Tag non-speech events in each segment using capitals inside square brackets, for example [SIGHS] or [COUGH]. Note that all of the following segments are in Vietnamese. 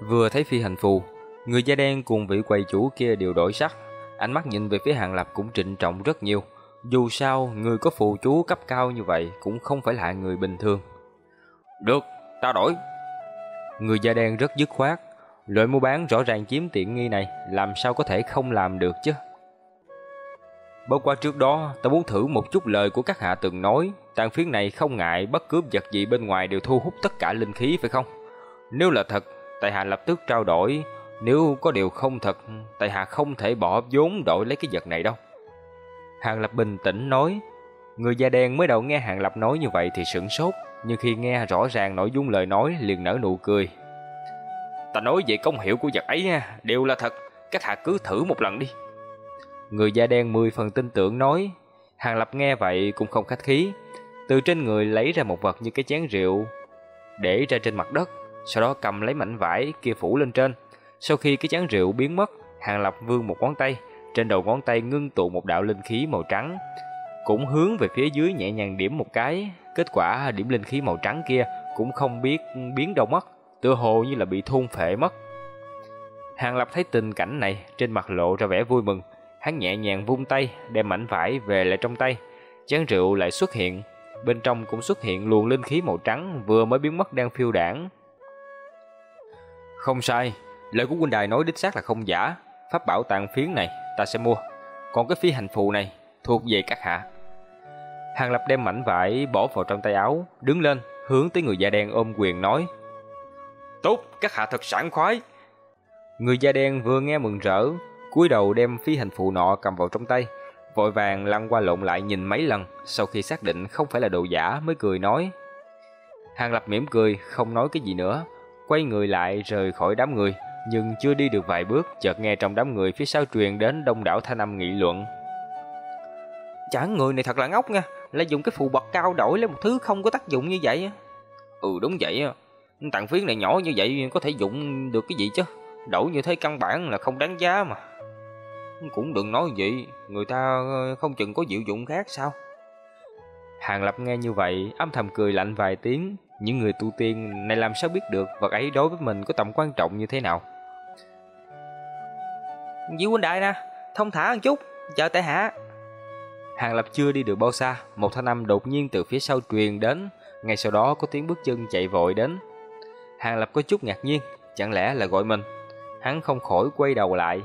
Vừa thấy phi hành phù, người da đen cùng vị quầy chủ kia đều đổi sắc, ánh mắt nhìn về phía Hàng Lập cũng trịnh trọng rất nhiều. Dù sao, người có phù chú cấp cao như vậy cũng không phải là người bình thường. Được, ta đổi. Người da đen rất dứt khoát, loại mua bán rõ ràng chiếm tiện nghi này làm sao có thể không làm được chứ. Bất qua trước đó, ta muốn thử một chút lời của các hạ từng nói, tàn phiến này không ngại bất cứ vật gì bên ngoài đều thu hút tất cả linh khí phải không? Nếu là thật, tại hạ lập tức trao đổi, nếu có điều không thật, tại hạ không thể bỏ vốn đổi lấy cái vật này đâu. Hàng Lập bình tĩnh nói, người da đen mới đầu nghe Hàng Lập nói như vậy thì sửng sốt, nhưng khi nghe rõ ràng nội dung lời nói liền nở nụ cười. Ta nói về công hiệu của vật ấy nha, đều là thật, các hạ cứ thử một lần đi. Người da đen mười phần tin tưởng nói, Hàng Lập nghe vậy cũng không khách khí, từ trên người lấy ra một vật như cái chén rượu, để ra trên mặt đất, sau đó cầm lấy mảnh vải kia phủ lên trên. Sau khi cái chén rượu biến mất, Hàng Lập vươn một ngón tay, trên đầu ngón tay ngưng tụ một đạo linh khí màu trắng, cũng hướng về phía dưới nhẹ nhàng điểm một cái, kết quả điểm linh khí màu trắng kia cũng không biết biến đâu mất, tựa hồ như là bị thôn phệ mất. Hàng Lập thấy tình cảnh này, trên mặt lộ ra vẻ vui mừng, hắn nhẹ nhàng vung tay, đem mảnh vải về lại trong tay, chén rượu lại xuất hiện, bên trong cũng xuất hiện luồng linh khí màu trắng vừa mới biến mất đang phiêu đảng. Không sai, lời của huynh đài nói đích xác là không giả, pháp bảo tạng phiến này ta sẽ mua, còn cái phi hành phù này thuộc về các hạ. Hàng Lập đem mảnh vải bỏ vào trong tay áo, đứng lên, hướng tới người da đen ôm quyền nói: "Tốt, các hạ thật sảng khoái." Người da đen vừa nghe mừng rỡ, cúi đầu đem phi hành phù nọ cầm vào trong tay, vội vàng lăn qua lộn lại nhìn mấy lần, sau khi xác định không phải là đồ giả mới cười nói. Hàng Lập mỉm cười, không nói cái gì nữa, quay người lại rời khỏi đám người, nhưng chưa đi được vài bước, chợt nghe trong đám người phía sau truyền đến đông đảo thanh âm nghị luận. Chả người này thật là ngốc nha, lại dùng cái phù bậc cao đổi lấy một thứ không có tác dụng như vậy. Ừ đúng vậy, tặng phiến này nhỏ như vậy có thể dụng được cái gì chứ? Đổi như thế căn bản là không đáng giá mà. Cũng đừng nói vậy, người ta không chừng có diệu dụng khác sao? Hàng Lập nghe như vậy, âm thầm cười lạnh vài tiếng, những người tu tiên này làm sao biết được vật ấy đối với mình có tầm quan trọng như thế nào? Diệu huynh đại nè, thông thả một chút, chờ tại hạ. Hàng Lập chưa đi được bao xa, một thanh âm đột nhiên từ phía sau truyền đến, ngay sau đó có tiếng bước chân chạy vội đến. Hàng Lập có chút ngạc nhiên, chẳng lẽ là gọi mình? Hắn không khỏi quay đầu lại,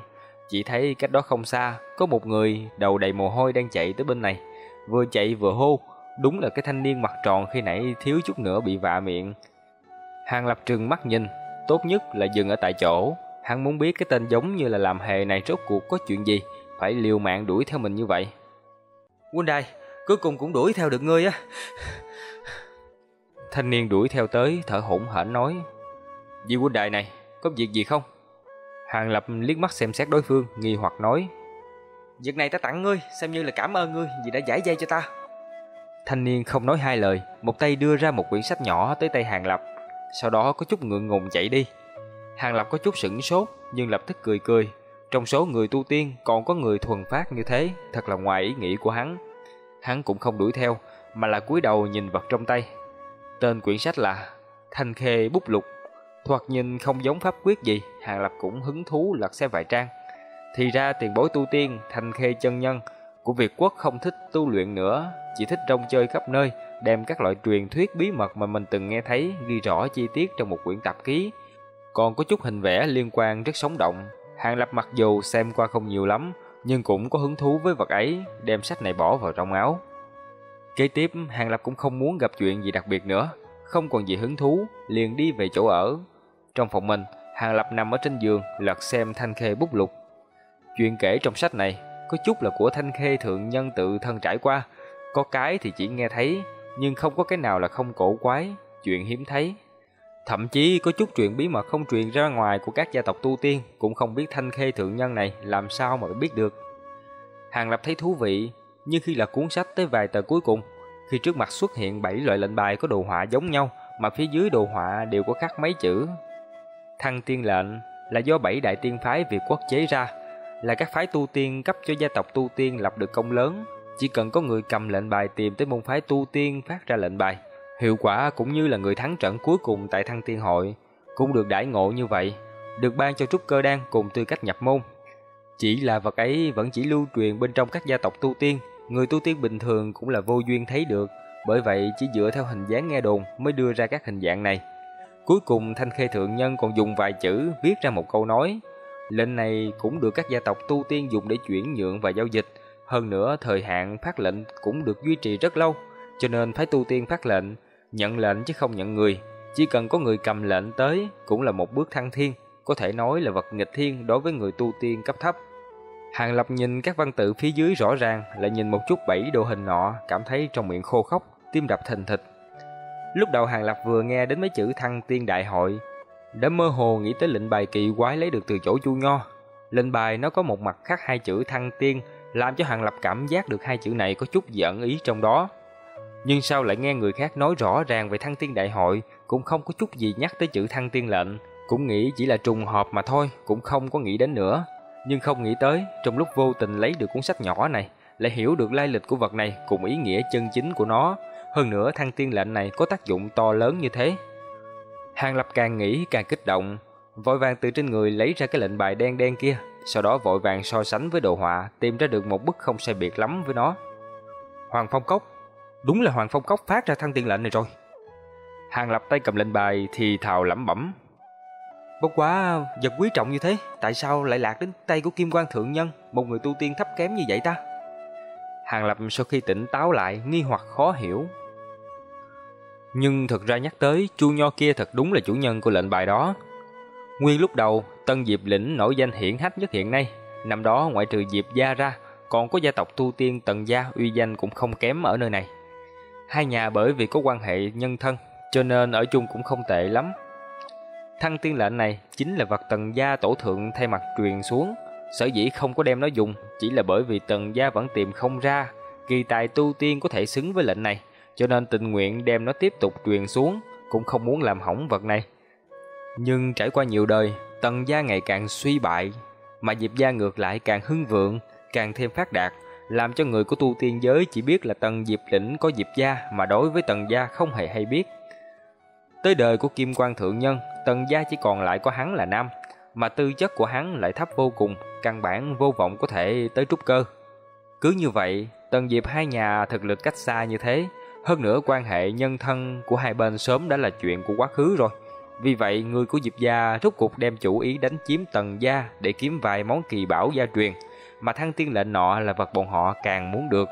chỉ thấy cách đó không xa, có một người đầu đầy mồ hôi đang chạy tới bên này, vừa chạy vừa hô, đúng là cái thanh niên mặt tròn khi nãy thiếu chút nữa bị vạ miệng. Hàng Lập trừng mắt nhìn, tốt nhất là dừng ở tại chỗ, hắn muốn biết cái tên giống như là làm hề này rốt cuộc có chuyện gì, phải liều mạng đuổi theo mình như vậy. Quân đài, cuối cùng cũng đuổi theo được ngươi á. Thanh niên đuổi theo tới, thở hổn hển nói: "Di quân đài này, có việc gì không?" Hàng Lập liếc mắt xem xét đối phương, nghi hoặc nói: "Việc này ta tặng ngươi, xem như là cảm ơn ngươi vì đã giải dây cho ta." Thanh niên không nói hai lời, một tay đưa ra một quyển sách nhỏ tới tay Hàng Lập, sau đó có chút ngượng ngùng chạy đi. Hàng Lập có chút sững sốt, nhưng lập tức cười cười. Trong số người tu tiên còn có người thuần phát như thế, thật là ngoài ý nghĩ của hắn. Hắn cũng không đuổi theo, mà là cúi đầu nhìn vật trong tay. Tên quyển sách là Thanh Khê Bút Lục. Thoạt nhìn không giống pháp quyết gì, Hàng Lập cũng hứng thú lật xem vài trang. Thì ra tiền bối tu tiên, Thanh Khê chân nhân của Việt quốc không thích tu luyện nữa, chỉ thích rong chơi khắp nơi, đem các loại truyền thuyết bí mật mà mình từng nghe thấy ghi rõ chi tiết trong một quyển tạp ký. Còn có chút hình vẽ liên quan rất sống động. Hàng Lập mặc dù xem qua không nhiều lắm, nhưng cũng có hứng thú với vật ấy, đem sách này bỏ vào trong áo. Kế tiếp, Hàng Lập cũng không muốn gặp chuyện gì đặc biệt nữa, không còn gì hứng thú, liền đi về chỗ ở. Trong phòng mình, Hàng Lập nằm ở trên giường, lật xem thanh khê bút lục. Chuyện kể trong sách này, có chút là của thanh khê thượng nhân tự thân trải qua, có cái thì chỉ nghe thấy, nhưng không có cái nào là không cổ quái, chuyện hiếm thấy. Thậm chí có chút chuyện bí mật không truyền ra ngoài của các gia tộc tu tiên, cũng không biết thanh khê thượng nhân này làm sao mà biết được. Hàng Lập thấy thú vị, nhưng khi là cuốn sách tới vài tờ cuối cùng, khi trước mặt xuất hiện bảy loại lệnh bài có đồ họa giống nhau, mà phía dưới đồ họa đều có khắc mấy chữ. Thăng tiên lệnh là do bảy đại tiên phái Việt quốc chế ra, là các phái tu tiên cấp cho gia tộc tu tiên lập được công lớn, chỉ cần có người cầm lệnh bài tìm tới môn phái tu tiên phát ra lệnh bài, hiệu quả cũng như là người thắng trận cuối cùng tại Thăng Tiên hội, cũng được đãi ngộ như vậy, được ban cho trúc cơ đan cùng tư cách nhập môn. Chỉ là vật ấy vẫn chỉ lưu truyền bên trong các gia tộc tu tiên, người tu tiên bình thường cũng là vô duyên thấy được, bởi vậy chỉ dựa theo hình dáng nghe đồn mới đưa ra các hình dạng này. Cuối cùng Thanh Khê Thượng Nhân còn dùng vài chữ viết ra một câu nói. Lệnh này cũng được các gia tộc tu tiên dùng để chuyển nhượng và giao dịch. Hơn nữa thời hạn phát lệnh cũng được duy trì rất lâu. Cho nên phái tu tiên phát lệnh, nhận lệnh chứ không nhận người. Chỉ cần có người cầm lệnh tới cũng là một bước thăng thiên, có thể nói là vật nghịch thiên đối với người tu tiên cấp thấp. Hàng Lập nhìn các văn tự phía dưới rõ ràng, lại nhìn một chút bảy đồ hình nọ, cảm thấy trong miệng khô khốc, tim đập thình thịch. Lúc đầu Hàng Lập vừa nghe đến mấy chữ thăng tiên đại hội, đã mơ hồ nghĩ tới lệnh bài kỳ quái lấy được từ chỗ Chu Nho. Lệnh bài nó có một mặt khác hai chữ thăng tiên, làm cho Hàng Lập cảm giác được hai chữ này có chút giận ý trong đó. Nhưng sao lại nghe người khác nói rõ ràng về thăng tiên đại hội, cũng không có chút gì nhắc tới chữ thăng tiên lệnh, cũng nghĩ chỉ là trùng hợp mà thôi, cũng không có nghĩ đến nữa. Nhưng không nghĩ tới, trong lúc vô tình lấy được cuốn sách nhỏ này, lại hiểu được lai lịch của vật này cùng ý nghĩa chân chính của nó, hơn nữa thăng tiên lệnh này có tác dụng to lớn như thế. Hàng Lập càng nghĩ càng kích động, vội vàng từ trên người lấy ra cái lệnh bài đen đen kia, sau đó vội vàng so sánh với đồ họa, tìm ra được một bức không sai biệt lắm với nó. Hoàng Phong Cốc, đúng là Hoàng Phong Cốc phát ra thăng tiên lệnh này rồi. Hàng Lập tay cầm lệnh bài thì thào lẩm bẩm. Bất quá vật quý trọng như thế, tại sao lại lạc đến tay của Kim Quan Thượng Nhân, một người tu tiên thấp kém như vậy ta? Hàng Lập sau khi tỉnh táo lại, nghi hoặc khó hiểu, nhưng thật ra nhắc tới, Chu Nho kia thật đúng là chủ nhân của lệnh bài đó. Nguyên lúc đầu, Tân Diệp lĩnh nổi danh hiển hách nhất hiện nay. Năm đó ngoại trừ Diệp gia ra, còn có gia tộc tu tiên Tần gia uy danh cũng không kém ở nơi này. Hai nhà bởi vì có quan hệ nhân thân, cho nên ở chung cũng không tệ lắm. Thăng tiên lệnh này chính là vật Tần gia tổ thượng thay mặt truyền xuống. Sở dĩ không có đem nó dùng, chỉ là bởi vì Tần gia vẫn tìm không ra kỳ tài tu tiên có thể xứng với lệnh này cho nên tình nguyện đem nó tiếp tục truyền xuống, cũng không muốn làm hỏng vật này. Nhưng trải qua nhiều đời, Tần gia ngày càng suy bại, mà Diệp gia ngược lại càng hưng vượng, càng thêm phát đạt, làm cho người của tu tiên giới chỉ biết là Tần Diệp lĩnh có Diệp gia mà đối với Tần gia không hề hay biết. Tới đời của Kim Quan Thượng Nhân, Tần gia chỉ còn lại có hắn là nam, mà tư chất của hắn lại thấp vô cùng, căn bản vô vọng có thể tới trúc cơ. Cứ như vậy, Tần Diệp hai nhà thực lực cách xa như thế, hơn nữa quan hệ nhân thân của hai bên sớm đã là chuyện của quá khứ rồi. Vì vậy, người của Diệp gia rốt cuộc đem chủ ý đánh chiếm Tần gia để kiếm vài món kỳ bảo gia truyền, mà thăng tiên lệnh nọ là vật bọn họ càng muốn được.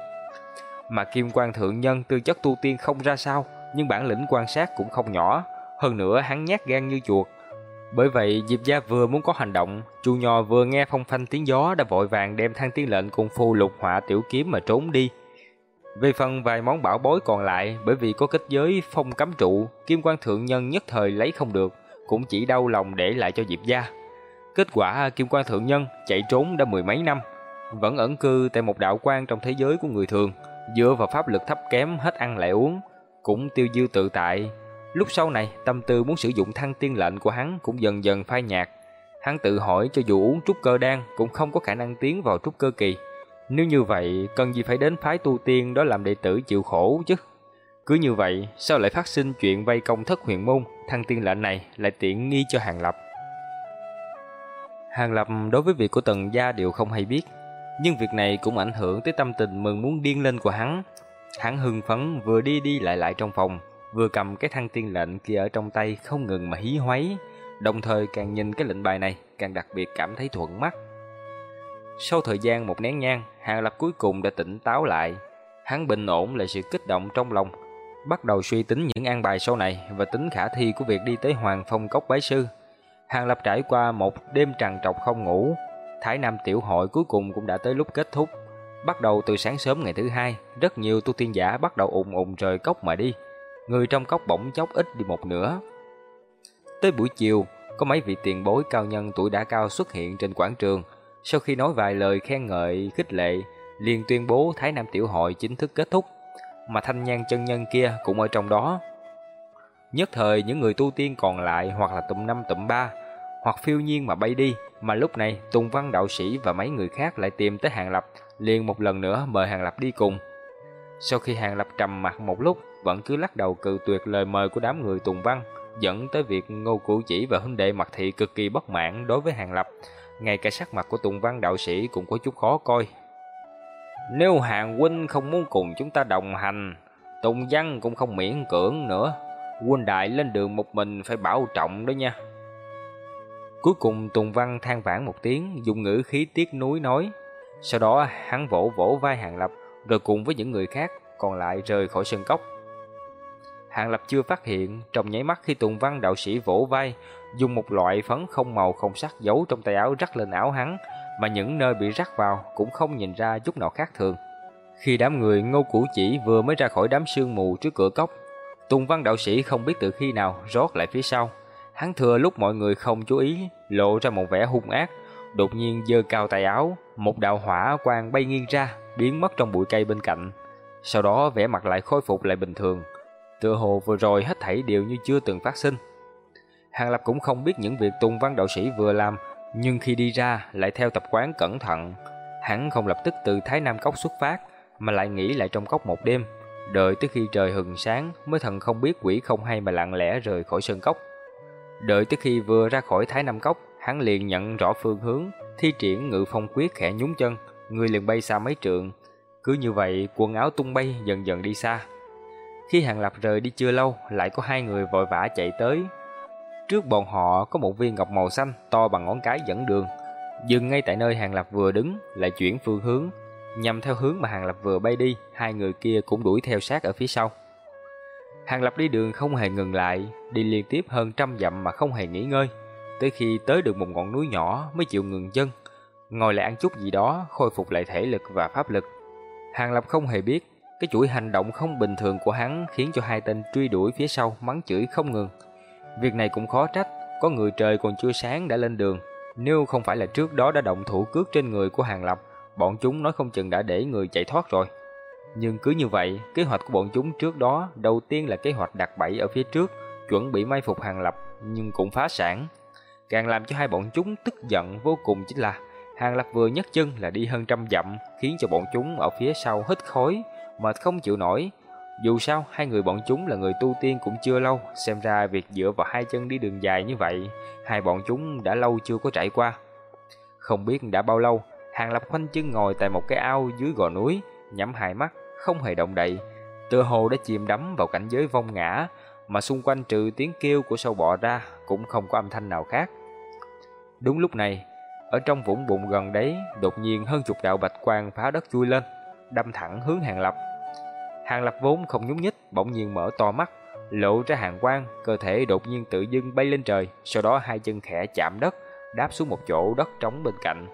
Mà Kim Quan thượng nhân tư chất tu tiên không ra sao, nhưng bản lĩnh quan sát cũng không nhỏ, hơn nữa hắn nhát gan như chuột. Bởi vậy, Diệp gia vừa muốn có hành động, Chu Nho vừa nghe phong phanh tiếng gió đã vội vàng đem thăng tiên lệnh cùng phù lục họa tiểu kiếm mà trốn đi. Về phần vài món bảo bối còn lại, bởi vì có kết giới phong cấm trụ, Kim Quan Thượng Nhân nhất thời lấy không được, cũng chỉ đau lòng để lại cho Diệp gia. Kết quả Kim Quan Thượng Nhân chạy trốn đã mười mấy năm, vẫn ẩn cư tại một đạo quan trong thế giới của người thường, dựa vào pháp lực thấp kém hết ăn lại uống, cũng tiêu diêu tự tại. Lúc sau này, tâm tư muốn sử dụng thăng tiên lệnh của hắn cũng dần dần phai nhạt. Hắn tự hỏi cho dù uống trúc cơ đan cũng không có khả năng tiến vào trúc cơ kỳ. Nếu như vậy, cần gì phải đến phái tu tiên đó làm đệ tử chịu khổ chứ? Cứ như vậy, sao lại phát sinh chuyện vay công thất huyền môn, thăng tiên lệnh này lại tiện nghi cho Hàng Lập? Hàng Lập đối với việc của Tần Gia đều không hay biết, nhưng việc này cũng ảnh hưởng tới tâm tình mừng muốn điên lên của hắn. Hắn hưng phấn vừa đi đi lại lại trong phòng, vừa cầm cái thăng tiên lệnh kia ở trong tay không ngừng mà hí hoáy, đồng thời càng nhìn cái lệnh bài này càng đặc biệt cảm thấy thuận mắt. Sau thời gian một nén nhang, Hàng Lập cuối cùng đã tỉnh táo lại. Hắn bình ổn lại sự kích động trong lòng, bắt đầu suy tính những an bài sau này và tính khả thi của việc đi tới Hoàng Phong Cốc Bái Sư. Hàng Lập trải qua một đêm trằn trọc không ngủ, Thái Nam Tiểu Hội cuối cùng cũng đã tới lúc kết thúc. Bắt đầu từ sáng sớm ngày thứ hai, rất nhiều tu tiên giả bắt đầu ùng ùng rời cốc mà đi. Người trong cốc bỗng chốc ít đi một nửa. Tới buổi chiều, có mấy vị tiền bối cao nhân tuổi đã cao xuất hiện trên quảng trường, sau khi nói vài lời khen ngợi, khích lệ, liền tuyên bố Thái Nam Tiểu Hội chính thức kết thúc, mà thanh nhan chân nhân kia cũng ở trong đó. Nhất thời những người tu tiên còn lại hoặc là tụm năm tụm ba, hoặc phiêu nhiên mà bay đi, mà lúc này Tùng Văn đạo sĩ và mấy người khác lại tìm tới Hàng Lập, liền một lần nữa mời Hàng Lập đi cùng. Sau khi Hàng Lập trầm mặt một lúc, vẫn cứ lắc đầu cự tuyệt lời mời của đám người Tùng Văn, dẫn tới việc Ngô Cửu Chỉ và huynh đệ Mạc Thị cực kỳ bất mãn đối với Hàng Lập. Ngay cả sắc mặt của Tùng Văn đạo sĩ cũng có chút khó coi. Nếu Hàng huynh không muốn cùng chúng ta đồng hành, Tùng Văn cũng không miễn cưỡng nữa. Huynh đại lên đường một mình phải bảo trọng đó nha. Cuối cùng Tùng Văn than vãn một tiếng, dùng ngữ khí tiếc nuối nói. Sau đó hắn vỗ vỗ vai Hàng Lập, rồi cùng với những người khác còn lại rời khỏi sân cốc. Hàng Lập chưa phát hiện, trong nháy mắt khi Tùng Văn đạo sĩ vỗ vai, dùng một loại phấn không màu không sắc giấu trong tay áo rắc lên áo hắn, mà những nơi bị rắc vào cũng không nhìn ra chút nào khác thường. Khi đám người Ngô Củ Chỉ vừa mới ra khỏi đám sương mù trước cửa cốc, Tùng Văn đạo sĩ không biết từ khi nào rót lại phía sau. Hắn thừa lúc mọi người không chú ý, lộ ra một vẻ hung ác, đột nhiên giơ cao tay áo, một đạo hỏa quang bay nghiêng ra, biến mất trong bụi cây bên cạnh. Sau đó vẻ mặt lại khôi phục lại bình thường, tựa hồ vừa rồi hết thảy đều như chưa từng phát sinh. Hàng Lập cũng không biết những việc Tùng Văn đạo sĩ vừa làm, nhưng khi đi ra lại theo tập quán cẩn thận. Hắn không lập tức từ Thái Nam Cốc xuất phát, mà lại nghỉ lại trong cốc một đêm, đợi tới khi trời hừng sáng mới thần không biết quỷ không hay mà lặng lẽ rời khỏi sơn cốc. Đợi tới khi vừa ra khỏi Thái Nam Cốc, hắn liền nhận rõ phương hướng, thi triển ngự phong quyết khẽ nhún chân, người liền bay xa mấy trượng. Cứ như vậy, quần áo tung bay dần dần đi xa. Khi Hàng Lập rời đi chưa lâu, lại có hai người vội vã chạy tới. Trước bọn họ có một viên ngọc màu xanh to bằng ngón cái dẫn đường. Dừng ngay tại nơi Hàng Lập vừa đứng, lại chuyển phương hướng. Nhằm theo hướng mà Hàng Lập vừa bay đi, hai người kia cũng đuổi theo sát ở phía sau. Hàng Lập đi đường không hề ngừng lại, đi liên tiếp hơn trăm dặm mà không hề nghỉ ngơi. Tới khi tới được một ngọn núi nhỏ mới chịu ngừng chân, ngồi lại ăn chút gì đó, khôi phục lại thể lực và pháp lực. Hàng Lập không hề biết, cái chuỗi hành động không bình thường của hắn khiến cho hai tên truy đuổi phía sau mắng chửi không ngừng. Việc này cũng khó trách, có người trời còn chưa sáng đã lên đường. Nếu không phải là trước đó đã động thủ cướp trên người của Hàng Lập, bọn chúng nói không chừng đã để người chạy thoát rồi. Nhưng cứ như vậy, kế hoạch của bọn chúng trước đó đầu tiên là kế hoạch đặt bẫy ở phía trước, chuẩn bị mai phục Hàng Lập, nhưng cũng phá sản. Càng làm cho hai bọn chúng tức giận vô cùng chính là Hàng Lập vừa nhấc chân là đi hơn trăm dặm, khiến cho bọn chúng ở phía sau hít khói, mệt không chịu nổi. Dù sao, hai người bọn chúng là người tu tiên cũng chưa lâu, xem ra việc dựa vào hai chân đi đường dài như vậy, hai bọn chúng đã lâu chưa có trải qua. Không biết đã bao lâu, Hàng Lập khoanh chân ngồi tại một cái ao dưới gò núi, nhắm hai mắt, không hề động đậy. Tựa hồ đã chìm đắm vào cảnh giới vong ngã, mà xung quanh trừ tiếng kêu của sâu bọ ra cũng không có âm thanh nào khác. Đúng lúc này, ở trong vũng bụng gần đấy, đột nhiên hơn chục đạo bạch quang phá đất chui lên, đâm thẳng hướng Hàng Lập. Hàng Lập vốn không nhúc nhích, bỗng nhiên mở to mắt, lộ ra hàng quang, cơ thể đột nhiên tự dưng bay lên trời, sau đó hai chân khẽ chạm đất, đáp xuống một chỗ đất trống bên cạnh.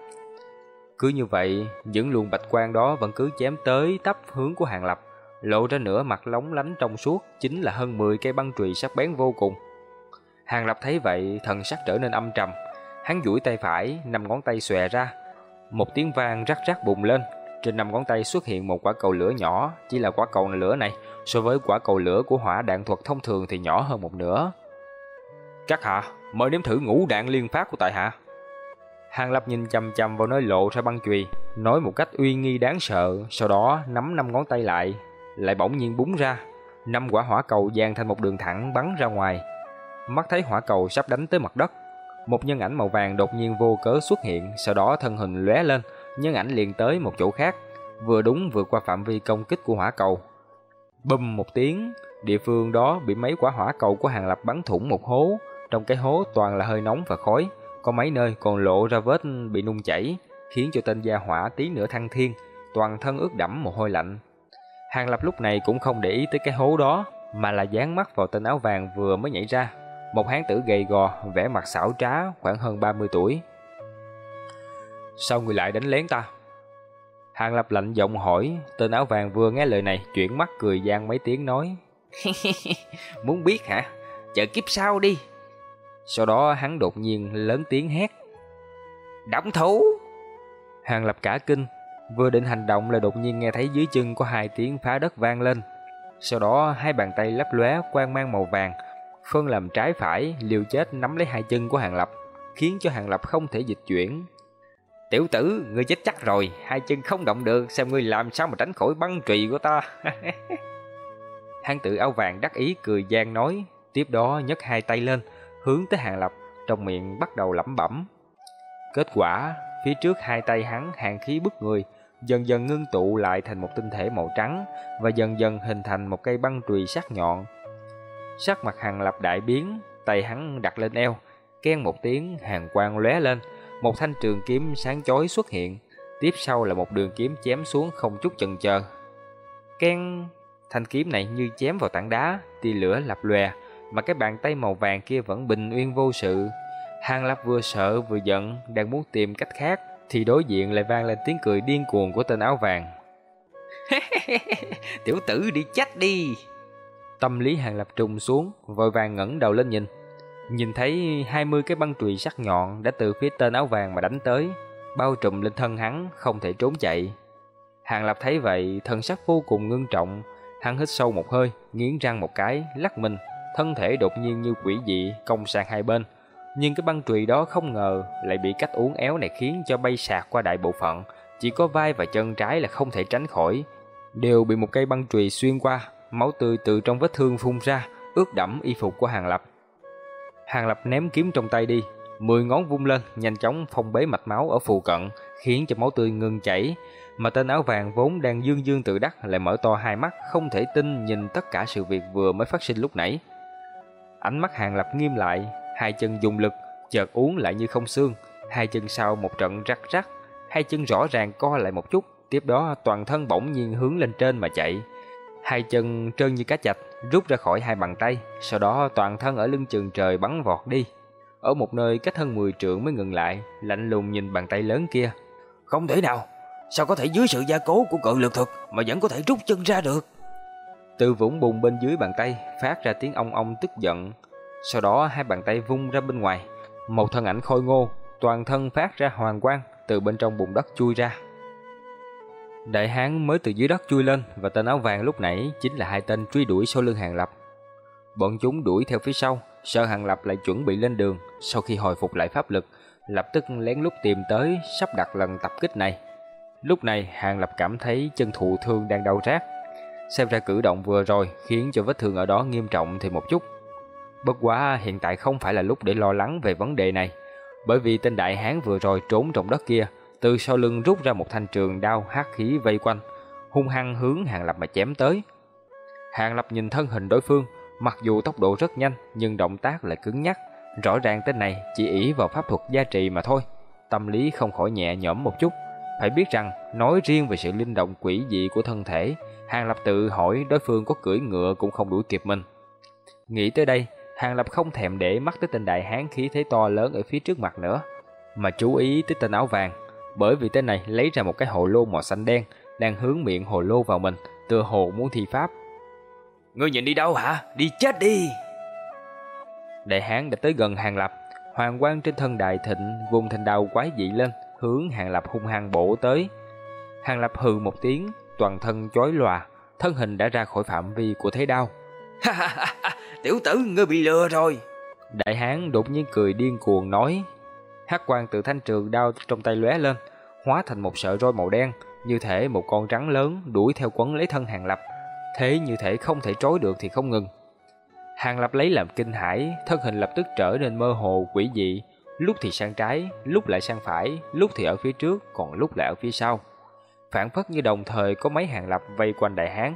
Cứ như vậy, những luồng bạch quang đó vẫn cứ chém tới tấp hướng của Hàng Lập, lộ ra nửa mặt lóng lánh trong suốt, chính là hơn 10 cây băng chùy sắc bén vô cùng. Hàng Lập thấy vậy, thần sắc trở nên âm trầm, hắn duỗi tay phải, năm ngón tay xòe ra, một tiếng vang rắc rắc bùng lên, trên năm ngón tay xuất hiện một quả cầu lửa nhỏ, chỉ là quả cầu lửa này so với quả cầu lửa của hỏa đạn thuật thông thường thì nhỏ hơn một nửa. Các hạ, mời nếm thử ngũ đạn liên phát của tại hạ. Hàng Lập nhìn chằm chằm vào nơi lộ ra băng chùy, nói một cách uy nghi đáng sợ, sau đó nắm năm ngón tay lại, lại bỗng nhiên búng ra, năm quả hỏa cầu dàn thành một đường thẳng bắn ra ngoài. Mắt thấy hỏa cầu sắp đánh tới mặt đất, một nhân ảnh màu vàng đột nhiên vô cớ xuất hiện, sau đó thân hình lóe lên, nhưng ảnh liền tới một chỗ khác, vừa đúng vượt qua phạm vi công kích của hỏa cầu. Bùm một tiếng, địa phương đó bị mấy quả hỏa cầu của Hàng Lập bắn thủng một hố, trong cái hố toàn là hơi nóng và khói, có mấy nơi còn lộ ra vết bị nung chảy, khiến cho tên gia hỏa tí nữa thăng thiên, toàn thân ướt đẫm mồ hôi lạnh. Hàng Lập lúc này cũng không để ý tới cái hố đó, mà là dán mắt vào tên áo vàng vừa mới nhảy ra, một hán tử gầy gò, vẻ mặt xảo trá, khoảng hơn 30 tuổi. Sao người lại đánh lén ta? Hàng Lập lạnh giọng hỏi, tên áo vàng vừa nghe lời này, chuyển mắt cười gian mấy tiếng nói. [LAUGHS] Muốn biết hả? Chờ kiếp sau đi. Sau đó hắn đột nhiên lớn tiếng hét. Động thủ! Hàng Lập cả kinh, vừa định hành động là đột nhiên nghe thấy dưới chân có hai tiếng phá đất vang lên. Sau đó hai bàn tay lấp lóe quang mang màu vàng, phân làm trái phải, liều chết nắm lấy hai chân của Hàng Lập, khiến cho Hàng Lập không thể dịch chuyển. Tiểu tử, ngươi chết chắc rồi, hai chân không động được, xem ngươi làm sao mà tránh khỏi băng trùy của ta. [LAUGHS] Hán tử áo vàng đắc ý cười gian nói, tiếp đó nhấc hai tay lên, hướng tới Hàng Lập, trong miệng bắt đầu lẩm bẩm. Kết quả, phía trước hai tay hắn hàng khí bức người, dần dần ngưng tụ lại thành một tinh thể màu trắng và dần dần hình thành một cây băng chùy sắc nhọn. Sắc mặt Hàng Lập đại biến, tay hắn đặt lên eo, ken một tiếng hàng quang lóe lên, một thanh trường kiếm sáng chói xuất hiện, tiếp sau là một đường kiếm chém xuống không chút chần chờ. Ken, thanh kiếm này như chém vào tảng đá, tia lửa lập lòe, mà cái bàn tay màu vàng kia vẫn bình yên vô sự. Hàng Lập vừa sợ vừa giận, đang muốn tìm cách khác, thì đối diện lại vang lên tiếng cười điên cuồng của tên áo vàng. [LAUGHS] Tiểu tử đi chết đi! Tâm lý Hàng Lập trùng xuống, vội vàng ngẩng đầu lên nhìn. Nhìn thấy 20 cái băng chùy sắc nhọn đã từ phía tên áo vàng mà đánh tới, bao trùm lên thân hắn, không thể trốn chạy. Hàng Lập thấy vậy, thân sắc vô cùng ngưng trọng, hắn hít sâu một hơi, nghiến răng một cái, lắc mình, thân thể đột nhiên như quỷ dị cong sang hai bên. Nhưng cái băng chùy đó không ngờ lại bị cách uốn éo này khiến cho bay sạc qua đại bộ phận, chỉ có vai và chân trái là không thể tránh khỏi, đều bị một cây băng chùy xuyên qua, máu tươi từ trong vết thương phun ra, ướt đẫm y phục của Hàng Lập. Hàng Lập ném kiếm trong tay đi, mười ngón vung lên, nhanh chóng phong bế mạch máu ở phù cận, khiến cho máu tươi ngừng chảy, mà tên áo vàng vốn đang dương dương tự đắc lại mở to hai mắt, không thể tin nhìn tất cả sự việc vừa mới phát sinh lúc nãy. Ánh mắt Hàng Lập nghiêm lại, hai chân dùng lực, chợt uống lại như không xương, hai chân sau một trận rắc rắc, hai chân rõ ràng co lại một chút, tiếp đó toàn thân bỗng nhiên hướng lên trên mà chạy. Hai chân trơn như cá chạch, rút ra khỏi hai bàn tay, sau đó toàn thân ở lưng chừng trời bắn vọt đi. Ở một nơi cách hơn 10 trượng mới ngừng lại, lạnh lùng nhìn bàn tay lớn kia. Không thể nào, sao có thể dưới sự gia cố của cự lực thực mà vẫn có thể rút chân ra được? Từ vũng bùn bên dưới bàn tay phát ra tiếng ong ong tức giận. Sau đó hai bàn tay vung ra bên ngoài, một thân ảnh khôi ngô, toàn thân phát ra hoàng quang từ bên trong bùn đất chui ra. Đại hán mới từ dưới đất chui lên và tên áo vàng lúc nãy chính là hai tên truy đuổi sau lưng Hàng Lập. Bọn chúng đuổi theo phía sau, sợ Hàng Lập lại chuẩn bị lên đường, sau khi hồi phục lại pháp lực, lập tức lén lút tìm tới sắp đặt lần tập kích này. Lúc này Hàng Lập cảm thấy chân thụ thương đang đau rát. Xem ra cử động vừa rồi khiến cho vết thương ở đó nghiêm trọng thêm một chút. Bất quá hiện tại không phải là lúc để lo lắng về vấn đề này, bởi vì tên đại hán vừa rồi trốn trong đất kia từ sau lưng rút ra một thanh trường đao hắc khí vây quanh, hung hăng hướng Hàng Lập mà chém tới. Hàng Lập nhìn thân hình đối phương, mặc dù tốc độ rất nhanh nhưng động tác lại cứng nhắc, rõ ràng tên này chỉ ỷ vào pháp thuật gia trì mà thôi. Tâm lý không khỏi nhẹ nhõm một chút, phải biết rằng nói riêng về sự linh động quỷ dị của thân thể, Hàng Lập tự hỏi đối phương có cưỡi ngựa cũng không đuổi kịp mình. Nghĩ tới đây, Hàng Lập không thèm để mắt tới tên đại hán khí thế to lớn ở phía trước mặt nữa, mà chú ý tới tên áo vàng bởi vì tên này lấy ra một cái hồ lô màu xanh đen, đang hướng miệng hồ lô vào mình, tựa hồ muốn thi pháp. Ngươi nhìn đi đâu hả? Đi chết đi! Đại hán đã tới gần Hàng Lập, hoàng quang trên thân đại thịnh vùng thành đào quái dị lên, hướng Hàng Lập hung hăng bổ tới. Hàng Lập hừ một tiếng, toàn thân chói lòa, thân hình đã ra khỏi phạm vi của thế đao. Tiểu tử, ngươi bị lừa rồi! Đại hán đột nhiên cười điên cuồng nói, hắc quang từ thanh trường đao trong tay lóe lên, hóa thành một sợi roi màu đen, như thể một con rắn lớn đuổi theo quấn lấy thân Hàng Lập, thế như thể không thể trối được thì không ngừng. Hàng Lập lấy làm kinh hãi, thân hình lập tức trở nên mơ hồ quỷ dị, lúc thì sang trái, lúc lại sang phải, lúc thì ở phía trước, còn lúc lại ở phía sau. Phản phất như đồng thời có mấy hàng lập vây quanh đại hán.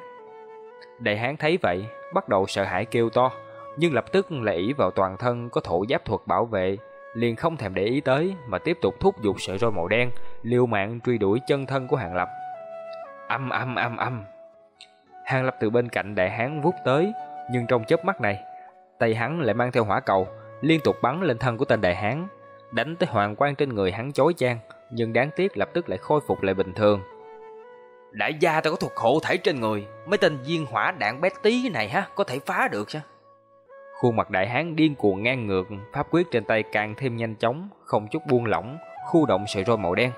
Đại hán thấy vậy, bắt đầu sợ hãi kêu to, nhưng lập tức lại ỷ vào toàn thân có thổ giáp thuật bảo vệ, liền không thèm để ý tới mà tiếp tục thúc giục sợi roi màu đen, liều mạng truy đuổi chân thân của Hàng Lập. Âm âm âm âm. Hàng Lập từ bên cạnh đại hán vút tới, nhưng trong chớp mắt này, tay hắn lại mang theo hỏa cầu, liên tục bắn lên thân của tên đại hán, đánh tới hoàng quang trên người hắn chói chang, nhưng đáng tiếc lập tức lại khôi phục lại bình thường. Đại gia ta có thuật hộ thể trên người, mấy tên viên hỏa đạn bé tí này ha, có thể phá được sao? Khuôn mặt đại hán điên cuồng ngang ngược, pháp quyết trên tay càng thêm nhanh chóng, không chút buông lỏng, khu động sợi roi màu đen.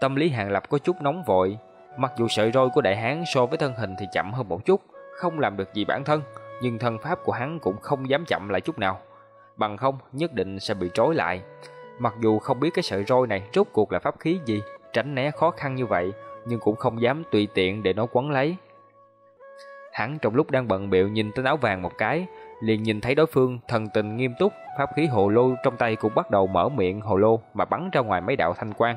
Tâm lý Hàng Lập có chút nóng vội, mặc dù sợi roi của đại hán so với thân hình thì chậm hơn một chút, không làm được gì bản thân, nhưng thân pháp của hắn cũng không dám chậm lại chút nào. Bằng không, nhất định sẽ bị trói lại. Mặc dù không biết cái sợi roi này rốt cuộc là pháp khí gì, tránh né khó khăn như vậy, nhưng cũng không dám tùy tiện để nó quấn lấy. Hắn trong lúc đang bận biệu nhìn tên áo vàng một cái, liền nhìn thấy đối phương thần tình nghiêm túc, pháp khí hồ lô trong tay cũng bắt đầu mở miệng hồ lô mà bắn ra ngoài mấy đạo thanh quang.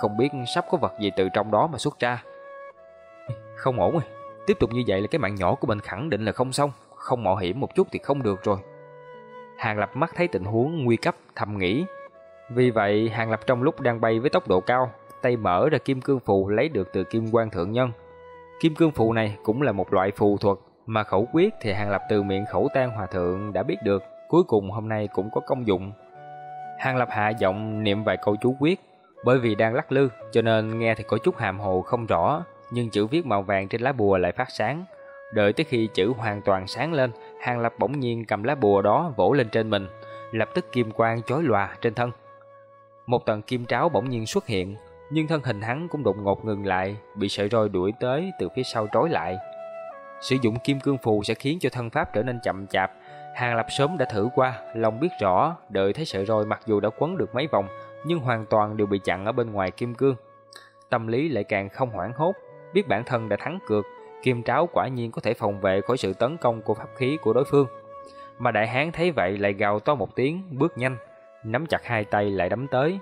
Không biết sắp có vật gì từ trong đó mà xuất ra. Không ổn rồi, tiếp tục như vậy là cái mạng nhỏ của mình khẳng định là không xong, không mạo hiểm một chút thì không được rồi. Hàng Lập mắt thấy tình huống nguy cấp thầm nghĩ. Vì vậy, Hàng Lập trong lúc đang bay với tốc độ cao, tay mở ra kim cương phù lấy được từ kim quan thượng nhân. Kim cương phù này cũng là một loại phù thuật mà khẩu quyết thì Hàng Lập từ miệng khẩu tan hòa thượng đã biết được, cuối cùng hôm nay cũng có công dụng. Hàng Lập hạ giọng niệm vài câu chú quyết, bởi vì đang lắc lư cho nên nghe thì có chút hàm hồ không rõ, nhưng chữ viết màu vàng trên lá bùa lại phát sáng. Đợi tới khi chữ hoàn toàn sáng lên, Hàng Lập bỗng nhiên cầm lá bùa đó vỗ lên trên mình, lập tức kim quang chói lòa trên thân. Một tầng kim tráo bỗng nhiên xuất hiện, nhưng thân hình hắn cũng đột ngột ngừng lại, bị sợi roi đuổi tới từ phía sau trói lại. Sử dụng kim cương phù sẽ khiến cho thân pháp trở nên chậm chạp. Hàng Lập sớm đã thử qua, lòng biết rõ, đợi thấy sợi roi mặc dù đã quấn được mấy vòng, nhưng hoàn toàn đều bị chặn ở bên ngoài kim cương. Tâm lý lại càng không hoảng hốt, biết bản thân đã thắng cược, kim tráo quả nhiên có thể phòng vệ khỏi sự tấn công của pháp khí của đối phương. Mà đại hán thấy vậy lại gào to một tiếng, bước nhanh, nắm chặt hai tay lại đấm tới.